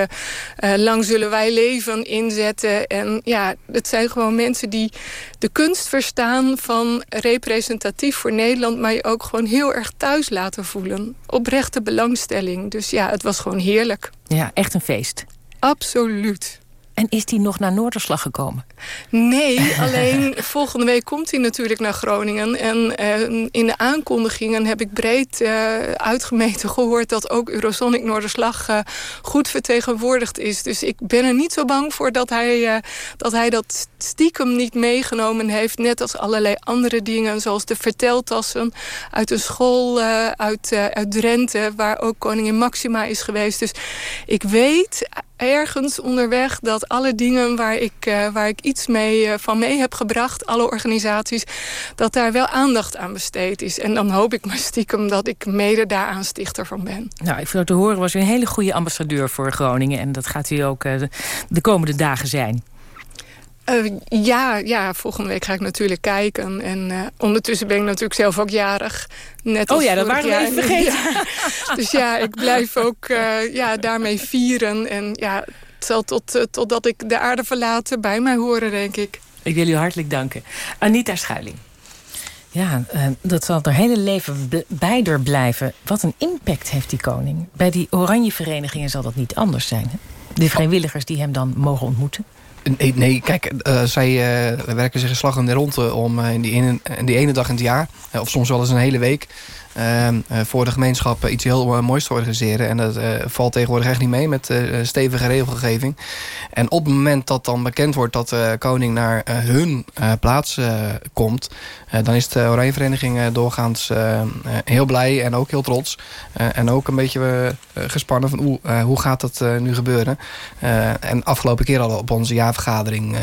S26: Lang zullen wij leven inzette. En ja, het zijn gewoon mensen die de kunst verstaan... van representatief voor Nederland... maar je ook gewoon heel erg thuis laten voelen. Oprechte belangstelling. Dus ja, het was gewoon heerlijk.
S11: Ja, echt een feest.
S26: Absoluut.
S11: En is die nog naar Noorderslag gekomen?
S26: Nee, alleen volgende week komt hij natuurlijk naar Groningen. En eh, in de aankondigingen heb ik breed eh, uitgemeten gehoord... dat ook Eurosonic Noorderslag eh, goed vertegenwoordigd is. Dus ik ben er niet zo bang voor dat hij, dat hij dat stiekem niet meegenomen heeft. Net als allerlei andere dingen, zoals de verteltassen... uit een school uit, uit Drenthe, waar ook koningin Maxima is geweest. Dus ik weet ergens onderweg dat alle dingen waar ik, eh, waar ik iets mee, eh, van mee heb gebracht... alle organisaties, dat daar wel aandacht aan besteed is. En dan hoop ik maar stiekem dat ik mede daaraan stichter van ben.
S11: Nou, ik vind te horen was u een hele goede ambassadeur voor Groningen. En dat gaat u ook eh, de komende dagen zijn.
S26: Eh, ja, ja, volgende week ga ik natuurlijk kijken. En eh, ondertussen ben ik natuurlijk zelf ook jarig. Net
S11: Oh
S26: als
S11: ja, dat waren we even vergeten.
S26: Ja. Dus ja, ik blijf ook eh, ja, daarmee vieren. En ja, het zal tot, totdat ik de aarde verlaat bij mij horen, denk ik.
S11: Ik wil u hartelijk danken. Anita Schuiling. Ja, eh, dat zal er hele leven b- bij er blijven. Wat een impact heeft die koning. Bij die oranje verenigingen zal dat niet anders zijn. Hè? De vrijwilligers die hem dan mogen ontmoeten.
S16: Nee, nee kijk, eh, zij eh, werken zich slag in de ronde om eh, in, die ene, in die ene dag in het jaar... eh, of soms wel eens een hele week... eh, eh, voor de gemeenschap iets heel eh, moois te organiseren. En dat eh, valt tegenwoordig echt niet mee met stevige regelgeving. En op het moment dat dan bekend wordt dat koning naar hun plaats komt... dan is de Oranje Vereniging doorgaans heel blij en ook heel trots. En ook een beetje gespannen van oeh, eh, hoe gaat dat nu gebeuren? En afgelopen keer al op onze jaarvergadering,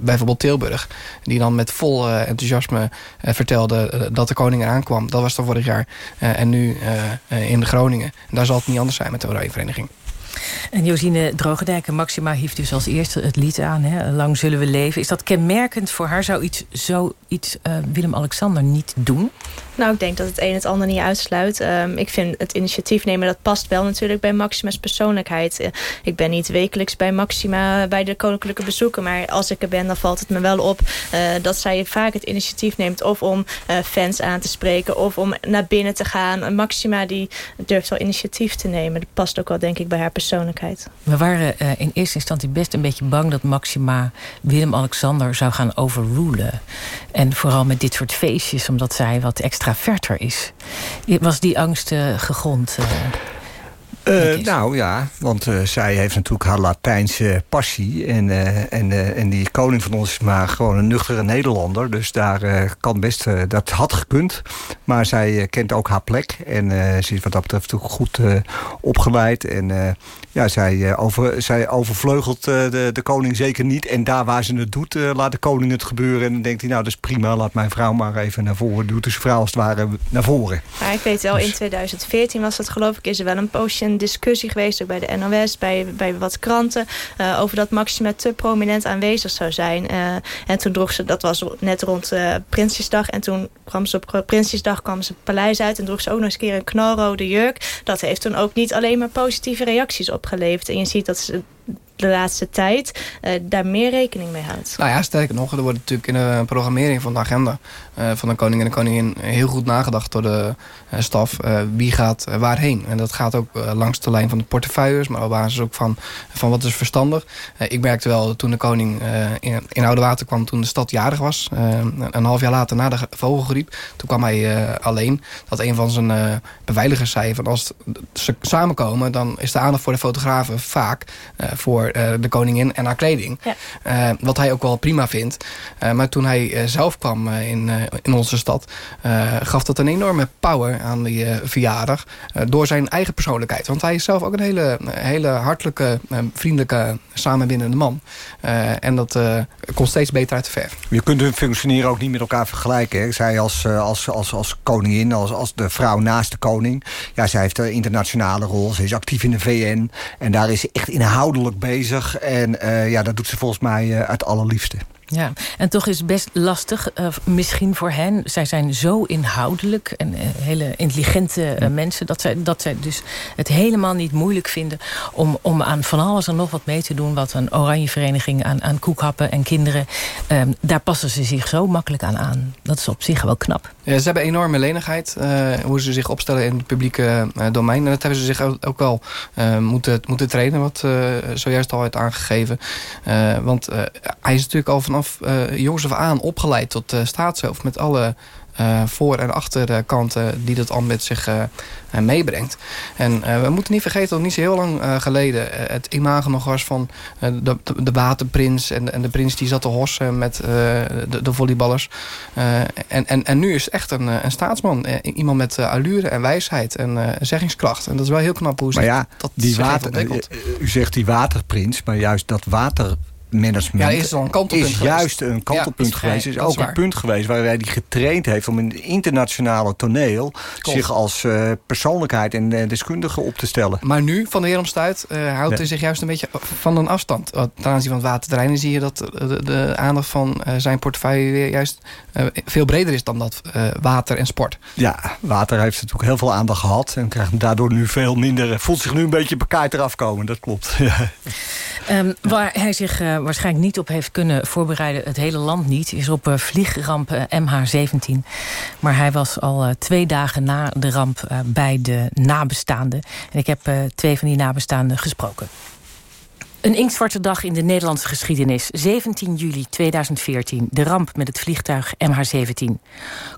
S16: bijvoorbeeld Tilburg... die dan met vol enthousiasme vertelde dat de koning eraan kwam. Dat was dan vorig jaar. Eh, en nu eh, eh, in Groningen. En daar zal het niet anders zijn met de Oranje Vereniging.
S11: En Josine Drogendijk en Maxima hief dus als eerste het lied aan. Hè? Lang zullen we leven. Is dat kenmerkend voor haar? Zou iets, zoiets uh, Willem-Alexander niet doen?
S20: Nou, ik denk dat het een het ander niet uitsluit. Um, ik vind het initiatief nemen, dat past wel natuurlijk bij Maxima's persoonlijkheid. Uh, ik ben niet wekelijks bij Maxima bij de koninklijke bezoeken. Maar als ik er ben, dan valt het me wel op uh, dat zij vaak het initiatief neemt. Of om uh, fans aan te spreken, of om naar binnen te gaan. Maxima die durft wel initiatief te nemen. Dat past ook wel, denk ik, bij haar persoonlijkheid.
S11: We waren in eerste instantie best een beetje bang dat Maxima Willem-Alexander zou gaan overrulen. En vooral met dit soort feestjes, omdat zij wat extra verter is. Was die angst uh, gegrond? Uh...
S19: Uh, nou ja, want uh, zij heeft natuurlijk haar Latijnse passie. En, uh, en, en die koning van ons is maar gewoon een nuchtere Nederlander. Dus daar kan best, dat had gekund. Maar zij kent ook haar plek. En ze is wat dat betreft ook goed opgeleid. En ja, zij, over, zij overvleugelt de, de koning zeker niet. En daar waar ze het doet, laat de koning het gebeuren. En dan denkt hij, nou dat is prima, laat mijn vrouw maar even naar voren. Doet dus vrouw als het ware naar voren.
S20: Maar ik weet wel, dus. in 2014 was dat geloof ik, is er wel een poosje een discussie geweest, ook bij de NOS, bij, bij wat kranten, uh, over dat Maxima te prominent aanwezig zou zijn. Uh, en toen droeg ze, dat was net rond uh, Prinsjesdag, en toen kwam ze op Prinsjesdag kwam ze het paleis uit en droeg ze ook nog eens een keer een knalrode jurk. Dat heeft toen ook niet alleen maar positieve reacties opgeleverd. En je ziet dat ze de laatste tijd uh, daar meer rekening mee houdt.
S16: Nou ja, sterker nog, er wordt natuurlijk in de programmering van de agenda uh, van de koning en de koningin heel goed nagedacht door de uh, staf wie gaat waarheen. En dat gaat ook langs de lijn van de portefeuilles, maar op basis ook van, van wat is verstandig. ik merkte wel toen de koning in, in Oude Water kwam toen de stad jarig was, een half jaar later na de vogelgriep, toen kwam hij alleen, dat een van zijn beveiligers zei van als ze samenkomen, dan is de aandacht voor de fotografen vaak voor uh, de koningin en haar kleding. Ja. Uh, wat hij ook wel prima vindt. Uh, maar toen hij zelf kwam in, in onze stad... gaf dat een enorme power aan die verjaardag. door zijn eigen persoonlijkheid. Want hij is zelf ook een hele, hele hartelijke, vriendelijke, samenbindende man. en dat komt steeds beter uit de verf.
S19: Je kunt hun functioneren ook niet met elkaar vergelijken. Hè? Zij als, als, als, als koningin, als, als de vrouw naast de koning... ja, zij heeft een internationale rol. Ze is actief in de VN. En daar is ze echt inhoudelijk bezig en uh, ja, dat doet ze volgens mij uit allerliefste.
S11: Ja, en toch is het best lastig, uh, misschien voor hen. Zij zijn zo inhoudelijk en uh, hele intelligente uh, mensen... Dat zij, dat zij dus het helemaal niet moeilijk vinden... Om, om aan van alles en nog wat mee te doen... wat een oranje vereniging aan, aan koekhappen en kinderen... Ehm, daar passen ze zich zo makkelijk aan aan. Dat is op zich wel knap.
S16: Ja, ze hebben enorme lenigheid. hoe ze zich opstellen in het publieke domein. En dat hebben ze zich ook wel moeten, moeten trainen... wat zojuist al werd aangegeven. want hij is natuurlijk al vanaf vanaf uh, jongs af aan opgeleid tot uh, staatshoofd... met alle uh, voor- en achterkanten die dat ambt zich uh, meebrengt. En we moeten niet vergeten dat niet zo heel lang geleden... het imago nog was van de, de, waterprins... En, en de prins die zat te hossen met de, de, volleyballers. en, en, en nu is het echt een, een staatsman. iemand met allure en wijsheid en zeggingskracht. En dat is wel heel knap hoe ze
S19: ja,
S16: dat
S19: die water, U zegt die waterprins, maar juist dat water management
S16: ja, is, een kantelpunt
S19: is juist een kantelpunt ja, geweest. Is ook een punt geweest waar hij die getraind heeft om in het internationale toneel zich als uh, persoonlijkheid en uh, deskundige op te stellen.
S16: Maar nu, van de heer Omstuit, uh, houdt hij zich juist een beetje van een afstand. Ten aanzien van het waterterreinen zie je dat de, de aandacht van zijn portefeuille weer juist veel breder is dan dat water en sport.
S19: Ja, water heeft natuurlijk heel veel aandacht gehad en krijgt daardoor nu veel minder. Voelt zich nu een beetje bekaaid eraf komen, dat klopt.
S11: um, waar hij zich waarschijnlijk niet op heeft kunnen voorbereiden... het hele land niet, is op uh, vliegramp uh, MH17. Maar hij was al uh, twee dagen na de ramp bij de nabestaanden. En ik heb twee van die nabestaanden gesproken. Een inktzwarte dag in de Nederlandse geschiedenis. 17 juli 2014, de ramp met het vliegtuig MH17.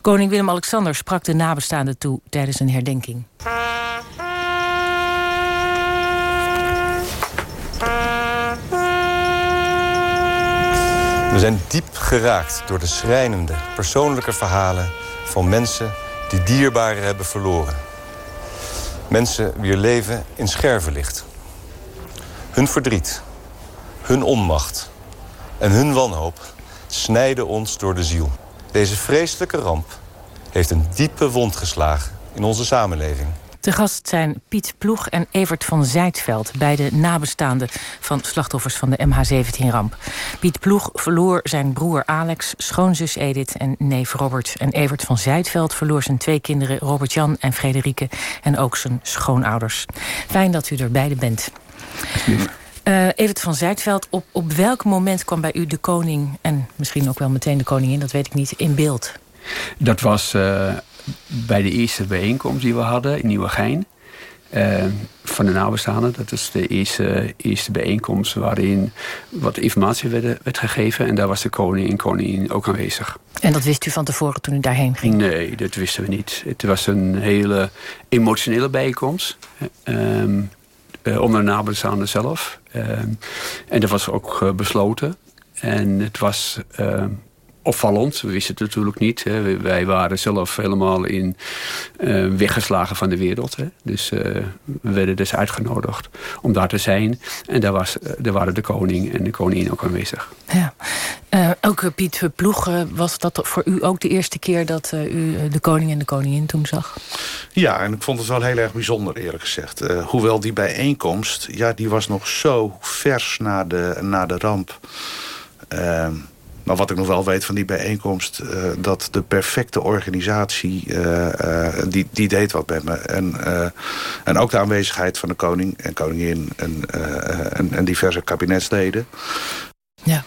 S11: Koning Willem-Alexander sprak de nabestaanden toe tijdens een herdenking.
S14: We zijn diep geraakt door de schrijnende, persoonlijke verhalen... van mensen die dierbaren hebben verloren. Mensen wier leven in scherven ligt. Hun verdriet, hun onmacht en hun wanhoop snijden ons door de ziel. Deze vreselijke ramp heeft een diepe wond geslagen in onze samenleving.
S11: Te gast zijn Piet Ploeg en Evert van Zijtveld... beide nabestaanden van slachtoffers van de MH17-ramp. Piet Ploeg verloor zijn broer Alex, schoonzus Edith en neef Robert. En Evert van Zijtveld verloor zijn twee kinderen Robert-Jan en Frederike... en ook zijn schoonouders. Fijn dat u er beide bent. Uh, Evert van Zijtveld, op, op welk moment kwam bij u de koning... en misschien ook wel meteen de koningin, dat weet ik niet, in beeld?
S27: Dat was uh, bij de eerste bijeenkomst die we hadden in Nieuwegein. Uh, van de nabestaanden. Dat is de eerste, eerste bijeenkomst waarin wat informatie werd, werd, gegeven. En daar was de koning en koningin ook aanwezig.
S11: En dat wist u van tevoren toen u daarheen ging?
S27: Nee, dat wisten we niet. Het was een hele emotionele bijeenkomst. Um, onder de nabestaanden zelf. en dat was ook besloten. En het was opvallend. We wisten het natuurlijk niet. Hè. Wij waren zelf helemaal in uh, weggeslagen van de wereld. Hè. Dus uh, we werden dus uitgenodigd om daar te zijn. En daar, was, uh, daar waren de koning en de koningin ook aanwezig.
S11: Ja. Ook Piet Ploeg, was dat voor u ook de eerste keer dat u de koning en de koningin toen zag?
S28: Ja, en ik vond het wel heel erg bijzonder eerlijk gezegd. hoewel die bijeenkomst, ja, die was nog zo vers na de, na de ramp... Ehm, maar wat ik nog wel weet van die bijeenkomst... Uh, dat de perfecte organisatie, uh, uh, die, die deed wat met me. En, en ook de aanwezigheid van de koning en koningin en, en, en diverse kabinetsleden.
S11: Ja,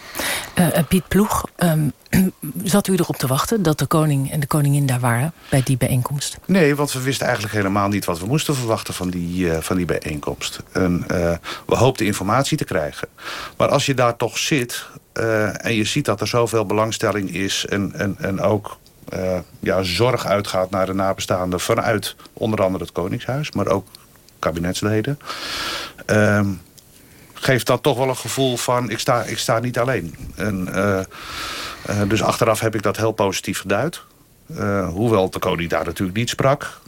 S11: Piet Ploeg, um, zat u erop te wachten dat de koning en de koningin daar waren bij die bijeenkomst?
S28: Nee, want we wisten eigenlijk helemaal niet wat we moesten verwachten van die, uh, van die bijeenkomst. En we hoopten informatie te krijgen. Maar als je daar toch zit en je ziet dat er zoveel belangstelling is en, en, en ook ja, zorg uitgaat naar de nabestaanden vanuit onder andere het Koningshuis, maar ook kabinetsleden. Ehm, geeft dat toch wel een gevoel van ik sta, ik sta niet alleen. En, uh, uh, dus achteraf heb ik dat heel positief geduid. Uh, hoewel de koning daar natuurlijk niet sprak.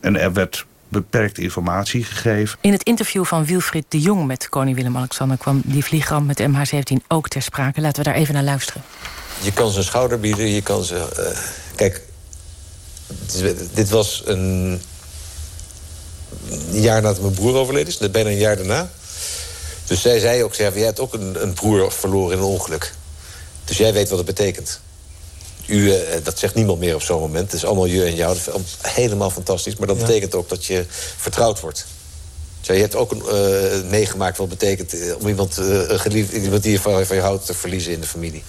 S28: en er werd beperkte informatie gegeven.
S11: In het interview van Wilfried de Jong met koning Willem-Alexander... kwam die vliegramp met MH17 ook ter sprake. Laten we daar even naar luisteren.
S14: Je kan ze een schouder bieden, je kan ze... kijk, dit was een een jaar nadat mijn broer overleden is. Bijna een jaar daarna. Dus zij zei ook, zei, jij hebt ook een, een broer verloren in een ongeluk. Dus jij weet wat het betekent. U, uh, dat zegt niemand meer op zo'n moment. Het is allemaal je en jou. Dat is helemaal fantastisch. Maar dat ja. betekent ook dat je vertrouwd wordt. Dus je hebt ook uh, meegemaakt wat het betekent... Uh, om iemand, geliefd, iemand die je van, van je houdt te verliezen in de familie.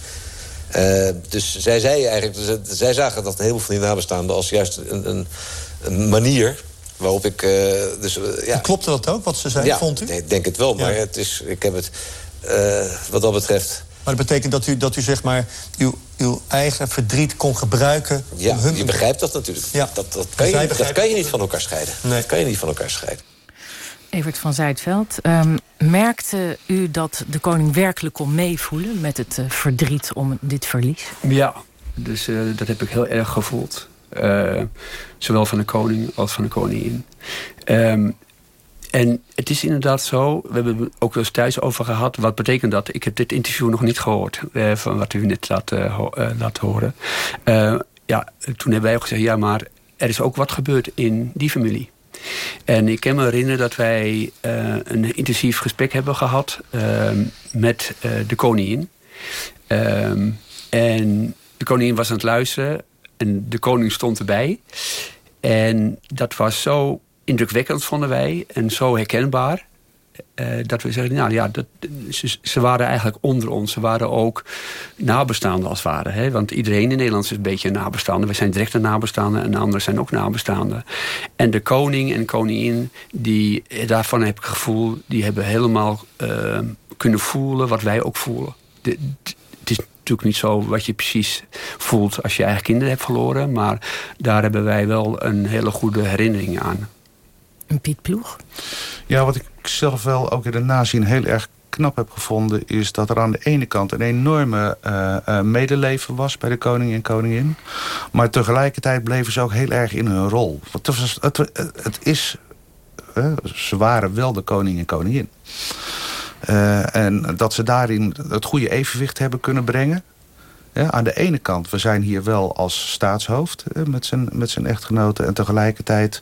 S14: dus zij zei eigenlijk... Dus, zij zagen dat heel veel van die nabestaanden als juist een, een, een manier waarop ik... Uh, dus, uh, ja.
S29: Klopte dat ook, wat ze zei,
S14: ja,
S29: vond u?
S14: Nee, ik denk het wel, maar het is, ik heb het uh, wat dat betreft...
S29: Maar dat betekent dat u, dat u zeg maar uw, uw eigen verdriet kon gebruiken...
S14: Ja,
S29: hun...
S14: je begrijpt dat natuurlijk. Ja. Dat, dat, kan je, dat kan je niet van elkaar scheiden. Nee. Dat kan je niet van elkaar scheiden.
S11: Evert van Zijtveld, um, merkte u dat de koning werkelijk kon meevoelen... met het verdriet om dit verlies?
S27: Ja, dus dat heb ik heel erg gevoeld. Uh, zowel van de koning als van de koningin. Um, en het is inderdaad zo, we hebben het ook wel eens thuis over gehad. Wat betekent dat? Ik heb dit interview nog niet gehoord, uh, van wat u net laat, ho laat horen. ja, toen hebben wij ook gezegd, ja, maar er is ook wat gebeurd in die familie. En ik kan me herinneren dat wij een intensief gesprek hebben gehad ehm, met de koningin. Um, en de koningin was aan het luisteren en de koning stond erbij. En dat was zo indrukwekkend, vonden wij. En zo herkenbaar. Uh, dat we zeggen, nou ja, dat, ze, waren eigenlijk onder ons. Ze waren ook nabestaanden als het ware. Hè? Want iedereen in Nederland is een beetje een nabestaande. We zijn directe nabestaanden en anderen zijn ook nabestaanden. En de koning en koningin, die, daarvan heb ik het gevoel... die hebben helemaal uh, kunnen voelen wat wij ook voelen. De, natuurlijk niet zo wat je precies voelt als je eigen kinderen hebt verloren. Maar daar hebben wij wel een hele goede herinnering aan.
S11: Een Piet Ploeg?
S28: Ja, wat ik zelf wel ook in de nazien heel erg knap heb gevonden... is dat er aan de ene kant een enorme uh, uh, medeleven was bij de koning en koningin. Maar tegelijkertijd bleven ze ook heel erg in hun rol. Want het, was, het, het is... Uh, ze waren wel de koning en koningin. Uh, en dat ze daarin het goede evenwicht hebben kunnen brengen. Aan de ene kant, we zijn hier wel als staatshoofd eh, met, zijn, met zijn echtgenoten... en tegelijkertijd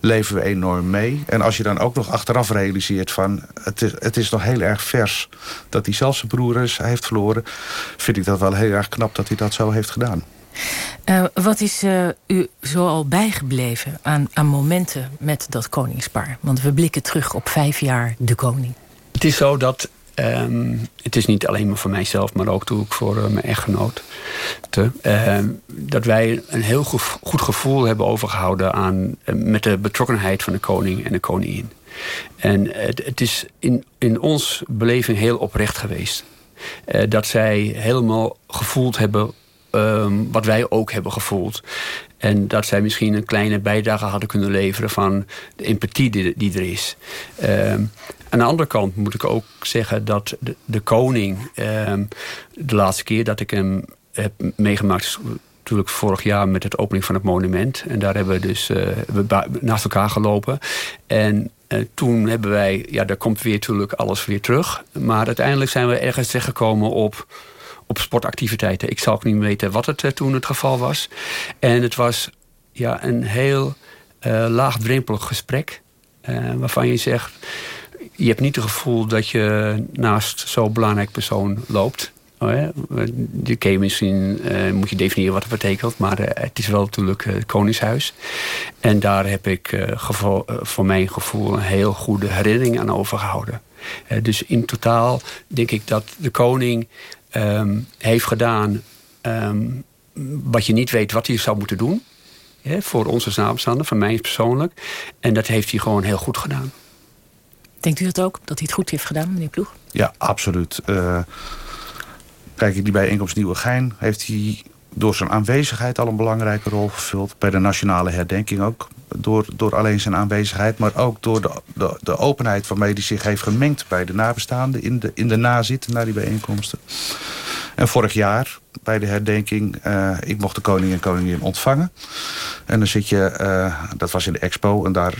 S28: leven we enorm mee. En als je dan ook nog achteraf realiseert van... het is, het is nog heel erg vers dat hij zelfs zijn broer is, heeft verloren... vind ik dat wel heel erg knap dat hij dat zo heeft gedaan.
S11: Uh, wat is u zoal bijgebleven aan, aan momenten met dat koningspaar? Want we blikken terug op vijf jaar de koning.
S27: Het is zo dat Um, het is niet alleen maar voor mijzelf, maar ook voor uh, mijn echtgenoot. Uh, dat wij een heel goed, gevoel hebben overgehouden aan, uh, met de betrokkenheid van de koning en de koningin. En het, het is in, in ons beleving heel oprecht geweest. dat zij helemaal gevoeld hebben ehm, wat wij ook hebben gevoeld. En dat zij misschien een kleine bijdrage hadden kunnen leveren van de empathie die, er is. Ehm, aan de andere kant moet ik ook zeggen dat de, de koning, ehm, de laatste keer dat ik hem heb meegemaakt, natuurlijk vorig jaar met het opening van het monument. En daar hebben we dus we naast elkaar gelopen. En uh, toen hebben wij, ja, daar komt weer natuurlijk alles weer terug. Maar uiteindelijk zijn we ergens terechtgekomen op op sportactiviteiten. Ik zal ook niet weten wat het uh, toen het geval was. En het was ja, een heel laagdrempelig gesprek. Waarvan je zegt, je hebt niet het gevoel dat je naast zo'n belangrijk persoon loopt. Oh, je je misschien, moet je definiëren wat het betekent. Maar het is wel natuurlijk het Koningshuis. En daar heb ik voor mijn gevoel een heel goede herinnering aan overgehouden. dus in totaal denk ik dat de koning um, heeft gedaan um, wat je niet weet wat hij zou moeten doen. Voor onze nabestaanden, van mij persoonlijk. En dat heeft hij gewoon heel goed gedaan.
S11: Denkt u dat ook, dat hij het goed heeft gedaan, meneer Ploeg?
S28: Ja, absoluut. Uh, kijk, die bijeenkomst Gein heeft hij door zijn aanwezigheid al een belangrijke rol vervuld. Bij de nationale herdenking ook. Door, door alleen zijn aanwezigheid, maar ook door de, de, de openheid waarmee hij zich heeft gemengd bij de nabestaanden in de, in de nazit naar die bijeenkomsten. En vorig jaar bij de herdenking, uh, ik mocht de koning en koningin ontvangen. En dan zit je, uh, dat was in de expo, en daar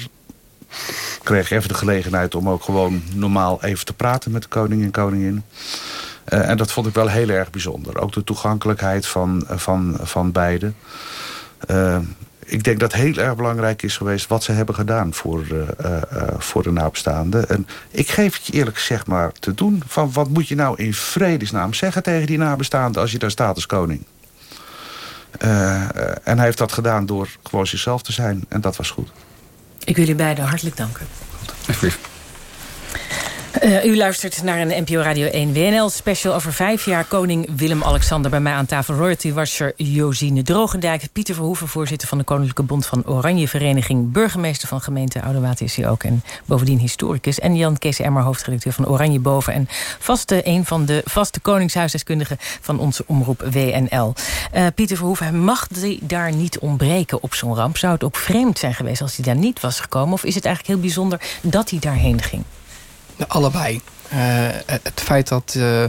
S28: kreeg even de gelegenheid om ook gewoon normaal even te praten met de koning en koningin. Uh, en dat vond ik wel heel erg bijzonder. Ook de toegankelijkheid van, van, van beide. Uh, ik denk dat heel erg belangrijk is geweest wat ze hebben gedaan voor, voor de nabestaanden. En ik geef het je eerlijk gezegd maar te doen. Van wat moet je nou in vredesnaam zeggen tegen die nabestaanden als je daar staat als koning? en hij heeft dat gedaan door gewoon zichzelf te zijn. En dat was goed.
S11: Ik wil jullie beiden hartelijk danken. Uh, u luistert naar een NPO Radio 1 WNL-special over vijf jaar koning Willem-Alexander. Bij mij aan tafel royalty washer Josine Drogendijk. Pieter Verhoeven, voorzitter van de Koninklijke Bond van Oranje Vereniging. Burgemeester van gemeente Oudewater is hij ook. En bovendien historicus. En Jan Kees Emmer, hoofdredacteur van Oranje Boven. En vaste, een van de vaste koningshuisdeskundigen van onze omroep WNL. Eh, Pieter Verhoeven, mag die daar niet ontbreken op zo'n ramp? Zou het ook vreemd zijn geweest als hij daar niet was gekomen? Of is het eigenlijk heel bijzonder dat hij daarheen ging?
S16: Allebei. Uh, het feit dat uh, uh,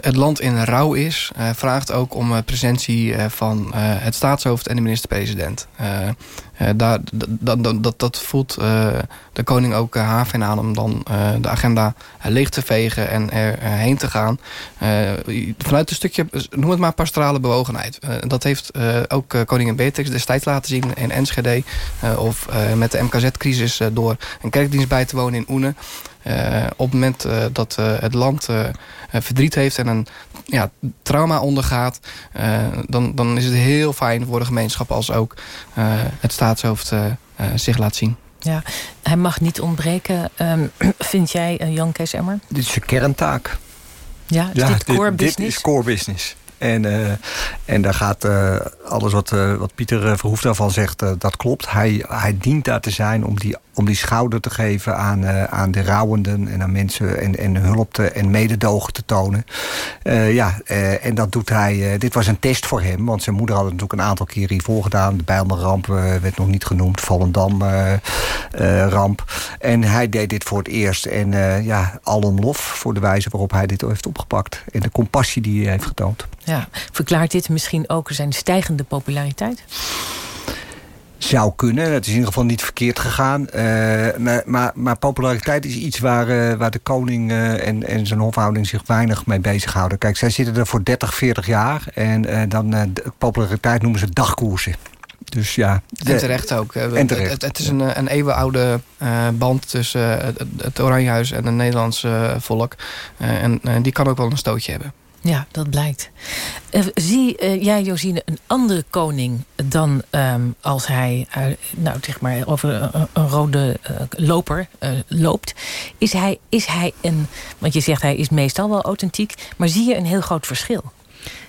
S16: het land in rouw is... vraagt ook om presentie van het staatshoofd en de minister-president. dat, dat, dat voelt de koning ook haven aan om dan de agenda leeg te vegen en erheen te gaan. vanuit een stukje, noem het maar pastorale bewogenheid. dat heeft ook koningin Beatrix destijds laten zien in Enschede. of met de MKZ-crisis door een kerkdienst bij te wonen in Oene. Uh, op het moment uh, dat uh, het land verdriet heeft en een ja, trauma ondergaat... dan, dan is het heel fijn voor de gemeenschap als ook het staatshoofd zich laat zien.
S11: Ja, hij mag niet ontbreken. Um, vind jij, Jan Kees Emmer?
S19: Dit is een kerntaak.
S11: Ja, is ja, dit core
S19: dit,
S11: business?
S19: Dit is core business. En, uh, en daar gaat uh, alles wat, uh, wat Pieter Verhoef daarvan zegt, dat klopt. Hij, hij dient daar te zijn om die, om die schouder te geven aan, aan de rouwenden... en aan mensen en, en hulp te, en mededogen te tonen. ja, en dat doet hij... dit was een test voor hem, want zijn moeder had het natuurlijk een aantal keer hiervoor gedaan. De Bijlmerramp werd nog niet genoemd, Vallendam-ramp. en hij deed dit voor het eerst. En ja, allen lof voor de wijze waarop hij dit heeft opgepakt. En de compassie die hij heeft getoond.
S11: Ja. Verklaart dit misschien ook zijn stijgende populariteit?
S19: Zou kunnen. Het is in ieder geval niet verkeerd gegaan. Uh, maar, maar, maar, populariteit is iets waar, uh, waar de koning uh, en, en zijn hofhouding zich weinig mee bezighouden. Kijk, zij zitten er voor 30, 40 jaar. En dan de populariteit noemen ze dagkoersen. Dus ja.
S16: De, en terecht ook.
S19: En terecht.
S16: Het, het, is een, een eeuwenoude band tussen het, het Oranjehuis en het Nederlandse volk. en die kan ook wel een stootje hebben.
S11: Ja, dat blijkt. Uh, zie uh, jij, Josine, een andere koning dan um, als hij uh, nou, zeg maar, over een, een rode loper loopt? Is hij, is hij een, want je zegt hij is meestal wel authentiek, maar zie je een heel groot verschil?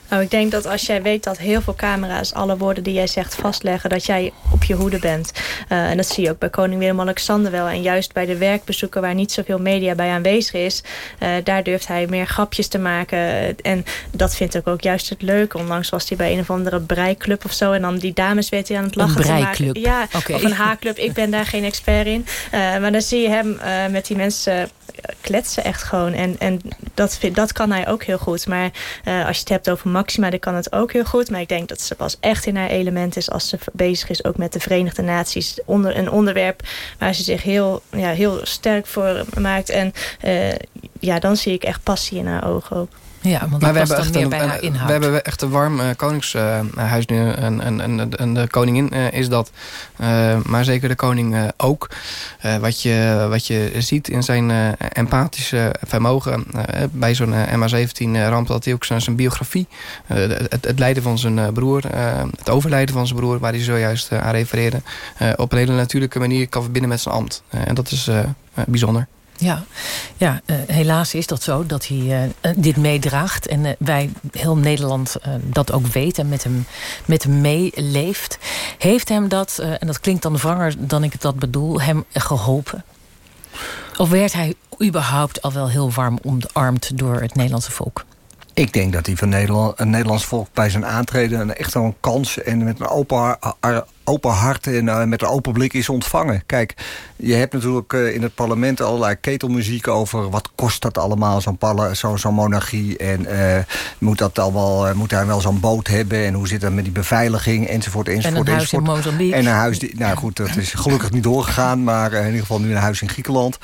S20: Nou, ik denk dat als jij weet dat heel veel camera's alle woorden die jij zegt vastleggen, dat jij op je hoede bent. Uh, en dat zie je ook bij koning Willem-Alexander wel. En juist bij de werkbezoeken waar niet zoveel media bij aanwezig is, uh, daar durft hij meer grapjes te maken. En dat vind ik ook juist het leuke. Onlangs was hij bij een of andere breiklub of zo. En dan die dames hij aan het lachen
S11: een te
S20: maken. Ja, okay. of een haarclub. Ik ben daar geen expert in. Uh, maar dan zie je hem met die mensen kletsen echt gewoon. En, en dat, dat kan hij ook heel goed. Maar als je het hebt over Maxima, dan kan het ook heel goed. Maar ik denk dat ze pas echt in haar element is als ze bezig is ook met de Verenigde Naties. Onder, een onderwerp waar ze zich heel, ja, heel sterk voor maakt. En uh, ja, dan zie ik echt passie in haar ogen ook.
S11: Ja, want maar we hebben, echt een, een,
S16: we hebben echt een warm uh, koningshuis uh, nu. En, en, en, en, de koningin uh, is dat. maar zeker de koning ook. wat, je, wat je ziet in zijn empathische vermogen. bij zo'n MH17-ramp dat hij ook zijn, zijn biografie. het, het lijden van zijn broer. het overlijden van zijn broer. Waar hij zojuist aan refereerde. op een hele natuurlijke manier kan verbinden met zijn ambt. en dat is bijzonder.
S11: Ja, ja uh, helaas is dat zo dat hij uh, dit meedraagt. En wij, heel Nederland, dat ook weet en met hem, met hem meeleeft. Heeft hem dat, en dat klinkt dan wranger dan ik dat bedoel, hem geholpen? Of werd hij überhaupt al wel heel warm omarmd door het Nederlandse volk?
S19: Ik denk dat hij van Nederland, het Nederlands volk bij zijn aantreden... Een, echt wel een kans en met een open, open hart en uh, met een open blik is ontvangen. Kijk, je hebt natuurlijk uh, in het parlement allerlei ketelmuziek over... wat kost dat allemaal, zo'n zo, zo monarchie... en uh, moet, dat allemaal, moet hij wel zo'n boot hebben... en hoe zit dat met die beveiliging, enzovoort, enzovoort.
S11: En een huis in Mozambique.
S19: En een huis, die, nou goed, dat is gelukkig niet doorgegaan... maar in ieder geval nu een huis in Griekenland.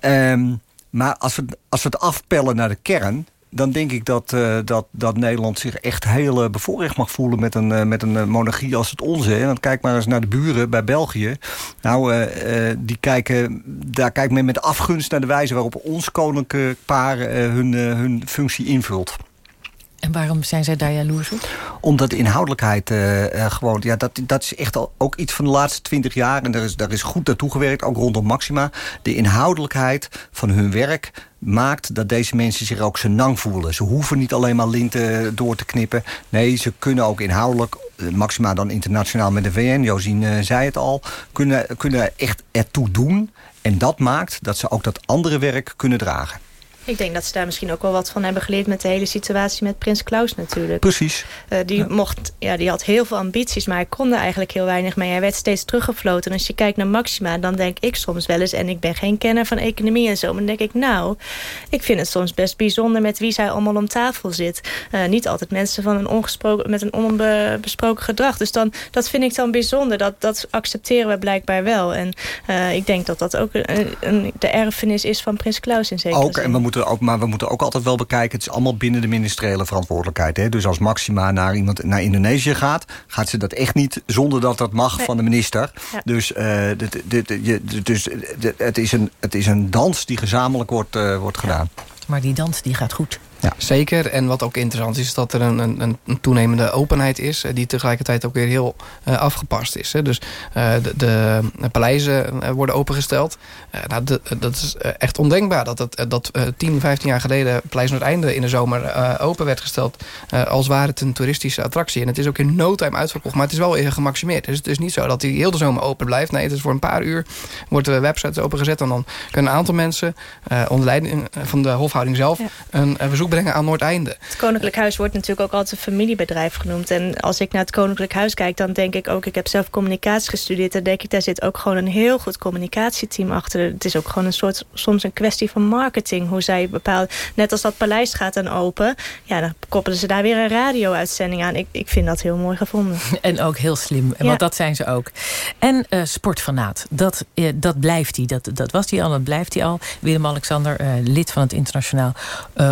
S19: Um, maar als we, als we het afpellen naar de kern dan denk ik dat, uh, dat, dat Nederland zich echt heel uh, bevoorrecht mag voelen... met een, uh, met een monarchie als het onze. En dan kijk maar eens naar de buren bij België. Nou, die kijken, daar kijkt men met afgunst naar de wijze... waarop ons koninklijke paar hun, hun functie invult.
S11: En waarom zijn zij daar jaloers op?
S19: Omdat de inhoudelijkheid uh, gewoon... Ja, dat, dat is echt al ook iets van de laatste twintig jaar. En daar is, daar is goed naartoe gewerkt, ook rondom Maxima. De inhoudelijkheid van hun werk maakt dat deze mensen zich ook nang voelen. Ze hoeven niet alleen maar linten door te knippen. Nee, ze kunnen ook inhoudelijk, eh, Maxima dan internationaal met de VN... Josien uh, zei het al, kunnen, kunnen echt ertoe doen. En dat maakt dat ze ook dat andere werk kunnen dragen.
S20: Ik denk dat ze daar misschien ook wel wat van hebben geleerd... met de hele situatie met Prins Klaus natuurlijk.
S19: Precies.
S20: Uh, die, mocht, ja, die had heel veel ambities, maar hij kon er eigenlijk heel weinig mee. Hij werd steeds teruggefloten. En als je kijkt naar Maxima, dan denk ik soms wel eens... en ik ben geen kenner van economie en zo... maar dan denk ik, nou, ik vind het soms best bijzonder... met wie zij allemaal om tafel zit. Uh, niet altijd mensen van een ongesproken, met een onbesproken gedrag. Dus dan, dat vind ik dan bijzonder. Dat, dat accepteren we blijkbaar wel. En uh, ik denk dat dat ook een, een, de erfenis is van Prins Klaus in zekere
S19: ook,
S20: zin.
S19: En we moeten ook, maar we moeten ook altijd wel bekijken... het is allemaal binnen de ministeriële verantwoordelijkheid. Hè? Dus als Maxima naar, iemand, naar Indonesië gaat... gaat ze dat echt niet zonder dat dat mag van de minister. Dus, uh, dit, dit, dus het, is een, het is een dans die gezamenlijk wordt, uh, wordt gedaan.
S11: Maar die dans die gaat goed.
S16: Ja. Zeker. En wat ook interessant is, is dat er een, een, een toenemende openheid is... Eh, die tegelijkertijd ook weer heel uh, afgepast is. Hè. Dus uh, de, de, paleizen worden opengesteld. Nou, dat is echt ondenkbaar dat, dat, dat 10, 15 jaar geleden... Paleis Noordeinde in de zomer open werd gesteld... als ware het een toeristische attractie. En het is ook in no time uitverkocht, maar het is wel gemaximeerd. Dus het is niet zo dat hij heel de zomer open blijft. Nee, het is voor een paar uur wordt de website opengezet... en dan kunnen een aantal mensen onder leiding van de hofhouding zelf... Ja. een, een bezoek brengen aan Noordeinde.
S20: Het Koninklijk Huis wordt natuurlijk ook altijd een familiebedrijf genoemd. En als ik naar het Koninklijk Huis kijk, dan denk ik ook... ik heb zelf communicatie gestudeerd. Dan denk ik, daar zit ook gewoon een heel goed communicatieteam achter. Het is ook gewoon een soort, soms een kwestie van marketing. Hoe zij bepalen, net als dat paleis gaat dan open... ja, dan koppelen ze daar weer een radio-uitzending aan. Ik, ik vind dat heel mooi gevonden.
S11: En ook heel slim, ja. want dat zijn ze ook. En uh, sportfanaat, dat, uh, dat blijft hij. Dat, dat was hij al, dat blijft hij al. Willem-Alexander, uh, lid van het Internationaal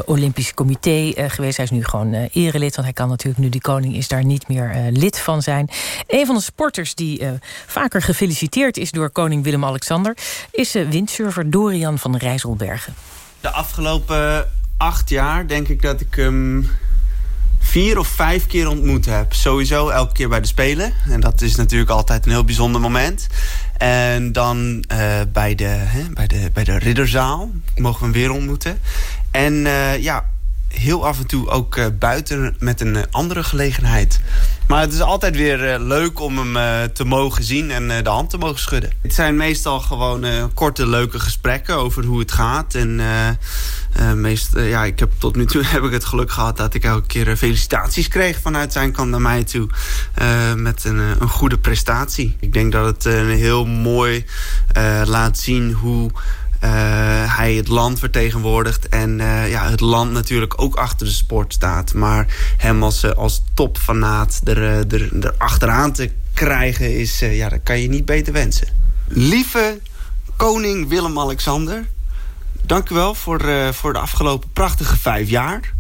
S11: Olympisch Comité uh, geweest. Hij is nu gewoon uh, erelid, want hij kan natuurlijk nu die koning is daar niet meer lid van zijn. Een van de sporters die vaker gefeliciteerd is door koning Willem-Alexander... is windsurfer Dorian van Rijsselbergen.
S30: De afgelopen acht jaar denk ik dat ik hem vier of vijf keer ontmoet heb. Sowieso elke keer bij de Spelen. En dat is natuurlijk altijd een heel bijzonder moment. En dan uh, bij, de, hè, bij, de, bij de Ridderzaal mogen we hem weer ontmoeten. En uh, ja,
S21: heel af en toe ook uh, buiten met een uh, andere gelegenheid. Maar het is altijd weer uh, leuk om hem te mogen zien en de hand te mogen schudden. Het zijn meestal gewoon korte, leuke gesprekken over hoe het gaat. En meest, ja, ik heb, tot nu toe heb ik het geluk gehad dat ik elke keer felicitaties kreeg vanuit zijn kant naar mij toe. met een, een, goede prestatie. Ik denk dat het heel mooi laat zien hoe hij het land vertegenwoordigt. En uh, ja, het land natuurlijk ook achter de sport staat. Maar hem als, uh, als topfanaat er, er, er achteraan te krijgen... Is, ja, dat kan je niet beter wensen. Lieve koning Willem-Alexander... dank u wel voor, voor de afgelopen prachtige vijf jaar...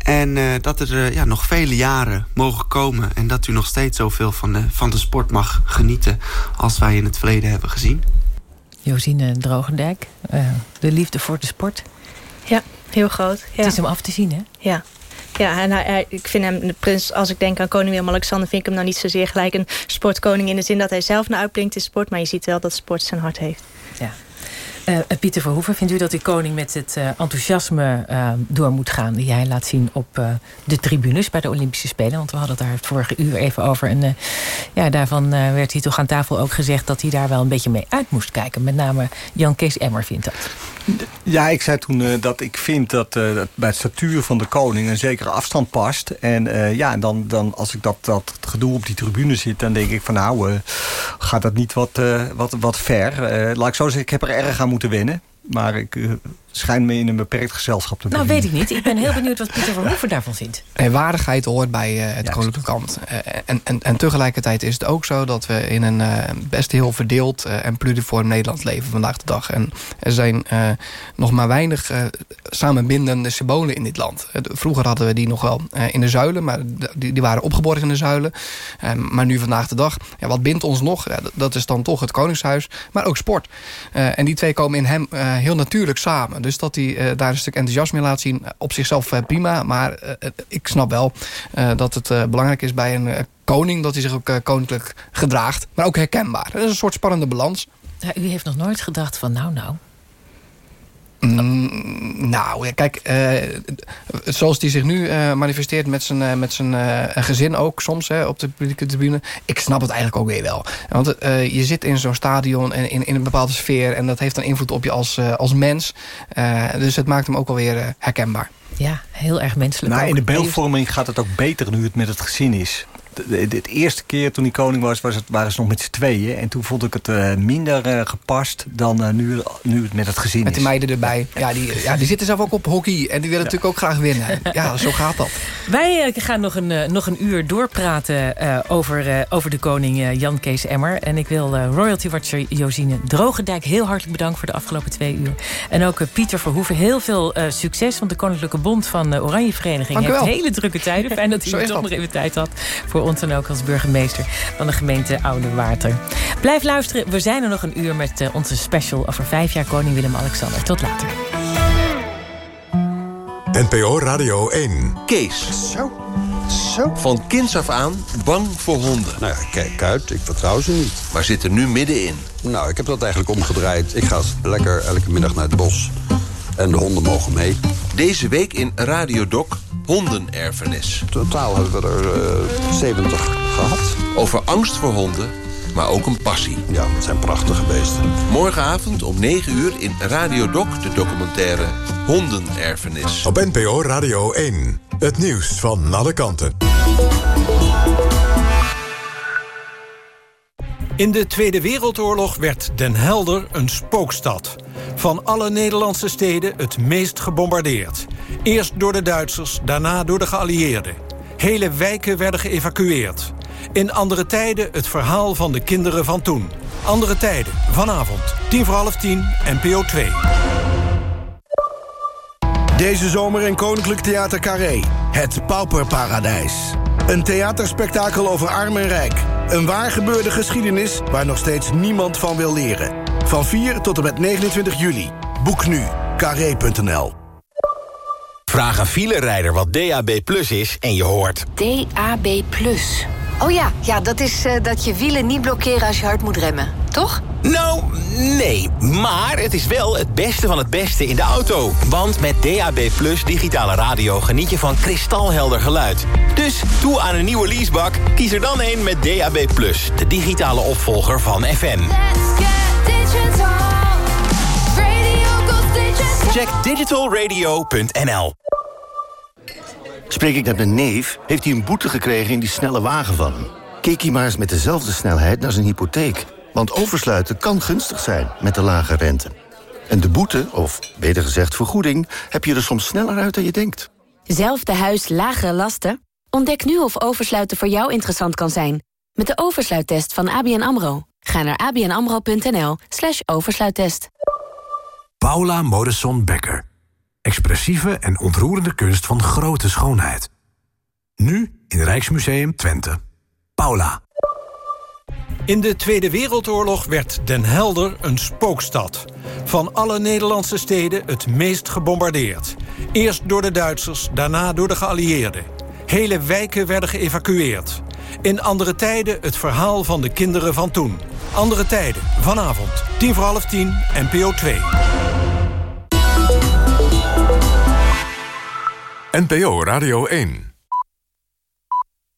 S21: En dat er ja, nog vele jaren mogen komen. En dat u nog steeds zoveel van de, van de sport mag genieten. als wij in het verleden hebben gezien.
S11: Josine Drogendijk. Uh, de liefde voor de sport.
S20: Ja, heel groot. Ja.
S11: Het is hem af te zien, hè?
S20: Ja. Ja, en hij, hij, ik vind hem, de prins, als ik denk aan koning Willem-Alexander... vind ik hem nou niet zozeer gelijk een sportkoning... in de zin dat hij zelf naar uitblinkt in sport... maar je ziet wel dat sport zijn hart heeft.
S11: Uh, Pieter Verhoeven, vindt u dat de koning met het uh, enthousiasme uh, door moet gaan... die hij laat zien op de tribunes bij de Olympische Spelen? Want we hadden het daar het vorige uur even over. En ja, daarvan werd hij toch aan tafel ook gezegd... dat hij daar wel een beetje mee uit moest kijken. Met name Jan Kees Emmer vindt dat.
S19: Ja, ik zei toen uh, dat ik vind dat, uh, dat, bij het statuur van de koning een zekere afstand past. En uh, ja, dan, dan als ik dat, dat gedoe op die tribune zit, dan denk ik van nou, gaat dat niet wat, wat, wat ver. laat ik zo zeggen, ik heb er erg aan moeten wennen. Maar ik schijnt me in een beperkt gezelschap te
S11: Nou, weet ik niet. Ik ben heel benieuwd wat Pieter Verhoeven daarvan vindt.
S16: En waardigheid hoort bij uh, het koninklijke kamp. Uh, en, en, en tegelijkertijd is het ook zo dat we in een uh, best heel verdeeld en pluriform Nederland leven vandaag de dag. En er zijn nog maar weinig samenbindende symbolen in dit land. vroeger hadden we die nog wel in de zuilen, maar die, die waren opgeborgen in de zuilen. maar nu vandaag de dag, ja, wat bindt ons nog? dat is dan toch het Koningshuis, maar ook sport. en die twee komen in hem heel natuurlijk samen. Dus dat hij uh, daar een stuk enthousiasme in laat zien, op zichzelf uh, prima. Maar uh, ik snap wel dat het belangrijk is bij een koning... dat hij zich ook koninklijk gedraagt, maar ook herkenbaar. Dat is een soort spannende balans.
S11: U heeft nog nooit gedacht van nou nou...
S16: Mm, nou, kijk, uh, zoals die zich nu uh, manifesteert met zijn, uh, met zijn gezin ook soms hè, op de publieke tribune. Ik snap het eigenlijk ook weer wel. Want je zit in zo'n stadion en in, in een bepaalde sfeer en dat heeft een invloed op je als, als mens. dus het maakt hem ook wel weer herkenbaar.
S11: Ja, heel erg menselijk.
S19: Nou, in de beeldvorming gaat het ook beter nu het met het gezin is de, de, eerste keer toen hij koning was, was het, waren ze nog met z'n tweeën. En toen vond ik het uh, minder uh, gepast dan uh, nu, nu het met het gezin
S16: Met de meiden erbij. Ja die, ja, die zitten zelf ook op hockey. En die willen natuurlijk ook graag winnen. Ja, zo gaat dat.
S11: Wij gaan nog een, nog een uur doorpraten over, over de koning Jan Kees Emmer. En ik wil royalty watcher Josine Drogendijk heel hartelijk bedanken voor de afgelopen twee uur. En ook Pieter Verhoeven. Heel veel succes, want de Koninklijke Bond van de Oranje Vereniging heeft hele drukke tijden. Fijn dat hij toch nog even tijd had voor ons en ook als burgemeester van de gemeente Oude Water. Blijf luisteren, we zijn er nog een uur met uh, onze special over vijf jaar koning Willem-Alexander. Tot later.
S31: NPO Radio 1.
S32: Kees. Zo. Zo. Van kinds af aan bang voor honden.
S33: Nou ja, kijk uit, ik vertrouw ze niet.
S32: Maar zit er nu middenin.
S33: Nou, ik heb dat eigenlijk omgedraaid. Ik ga lekker elke middag naar het bos. En de honden mogen mee.
S32: Deze week in Radio Doc hondenerfenis.
S33: Totaal hebben we er uh, 70 gehad.
S32: Over angst voor honden, maar ook een passie.
S33: Ja, het zijn prachtige beesten.
S32: Morgenavond om 9 uur in Radio Doc de documentaire Hondenerfenis.
S31: Op NPO Radio 1. Het nieuws van alle kanten.
S34: In de Tweede Wereldoorlog werd Den Helder een spookstad. Van alle Nederlandse steden het meest gebombardeerd. Eerst door de Duitsers, daarna door de geallieerden. Hele wijken werden geëvacueerd. In andere tijden het verhaal van de kinderen van toen. Andere tijden, vanavond, tien voor half tien, NPO 2.
S35: Deze zomer in Koninklijk Theater Carré. Het Pauperparadijs. Een theaterspektakel over arm en rijk. Een waar gebeurde geschiedenis waar nog steeds niemand van wil leren. Van 4 tot en met 29 juli. Boek nu. Carré.nl
S2: Vraag een filerijder wat DAB Plus is en je hoort...
S15: DAB Plus. Oh ja, ja dat is eh, dat je wielen niet blokkeren als je hard moet remmen, toch?
S2: Nou, nee. Maar het is wel het beste van het beste in de auto. Want met DAB Plus digitale radio geniet je van kristalhelder geluid. Dus toe aan een nieuwe leasebak, kies er dan een met DAB Plus. De digitale opvolger van FM. Check digitalradio.nl
S33: Spreek ik met mijn neef, heeft hij een boete gekregen in die snelle wagen van hem. Keek hij maar eens met dezelfde snelheid naar zijn hypotheek. Want oversluiten kan gunstig zijn met de lage rente. En de boete, of beter gezegd vergoeding, heb je er soms sneller uit dan je denkt.
S36: Zelfde huis, lagere lasten? Ontdek nu of oversluiten voor jou interessant kan zijn. Met de oversluittest van ABN AMRO. Ga naar abnamro.nl slash oversluittest.
S5: Paula Modesson Becker. Expressieve en ontroerende kunst van grote schoonheid. Nu in Rijksmuseum Twente. Paula.
S34: In de Tweede Wereldoorlog werd Den Helder een spookstad. Van alle Nederlandse steden het meest gebombardeerd. Eerst door de Duitsers, daarna door de geallieerden. Hele wijken werden geëvacueerd. In andere tijden het verhaal van de kinderen van toen. Andere tijden, vanavond, tien voor half tien, NPO 2.
S31: NPO Radio 1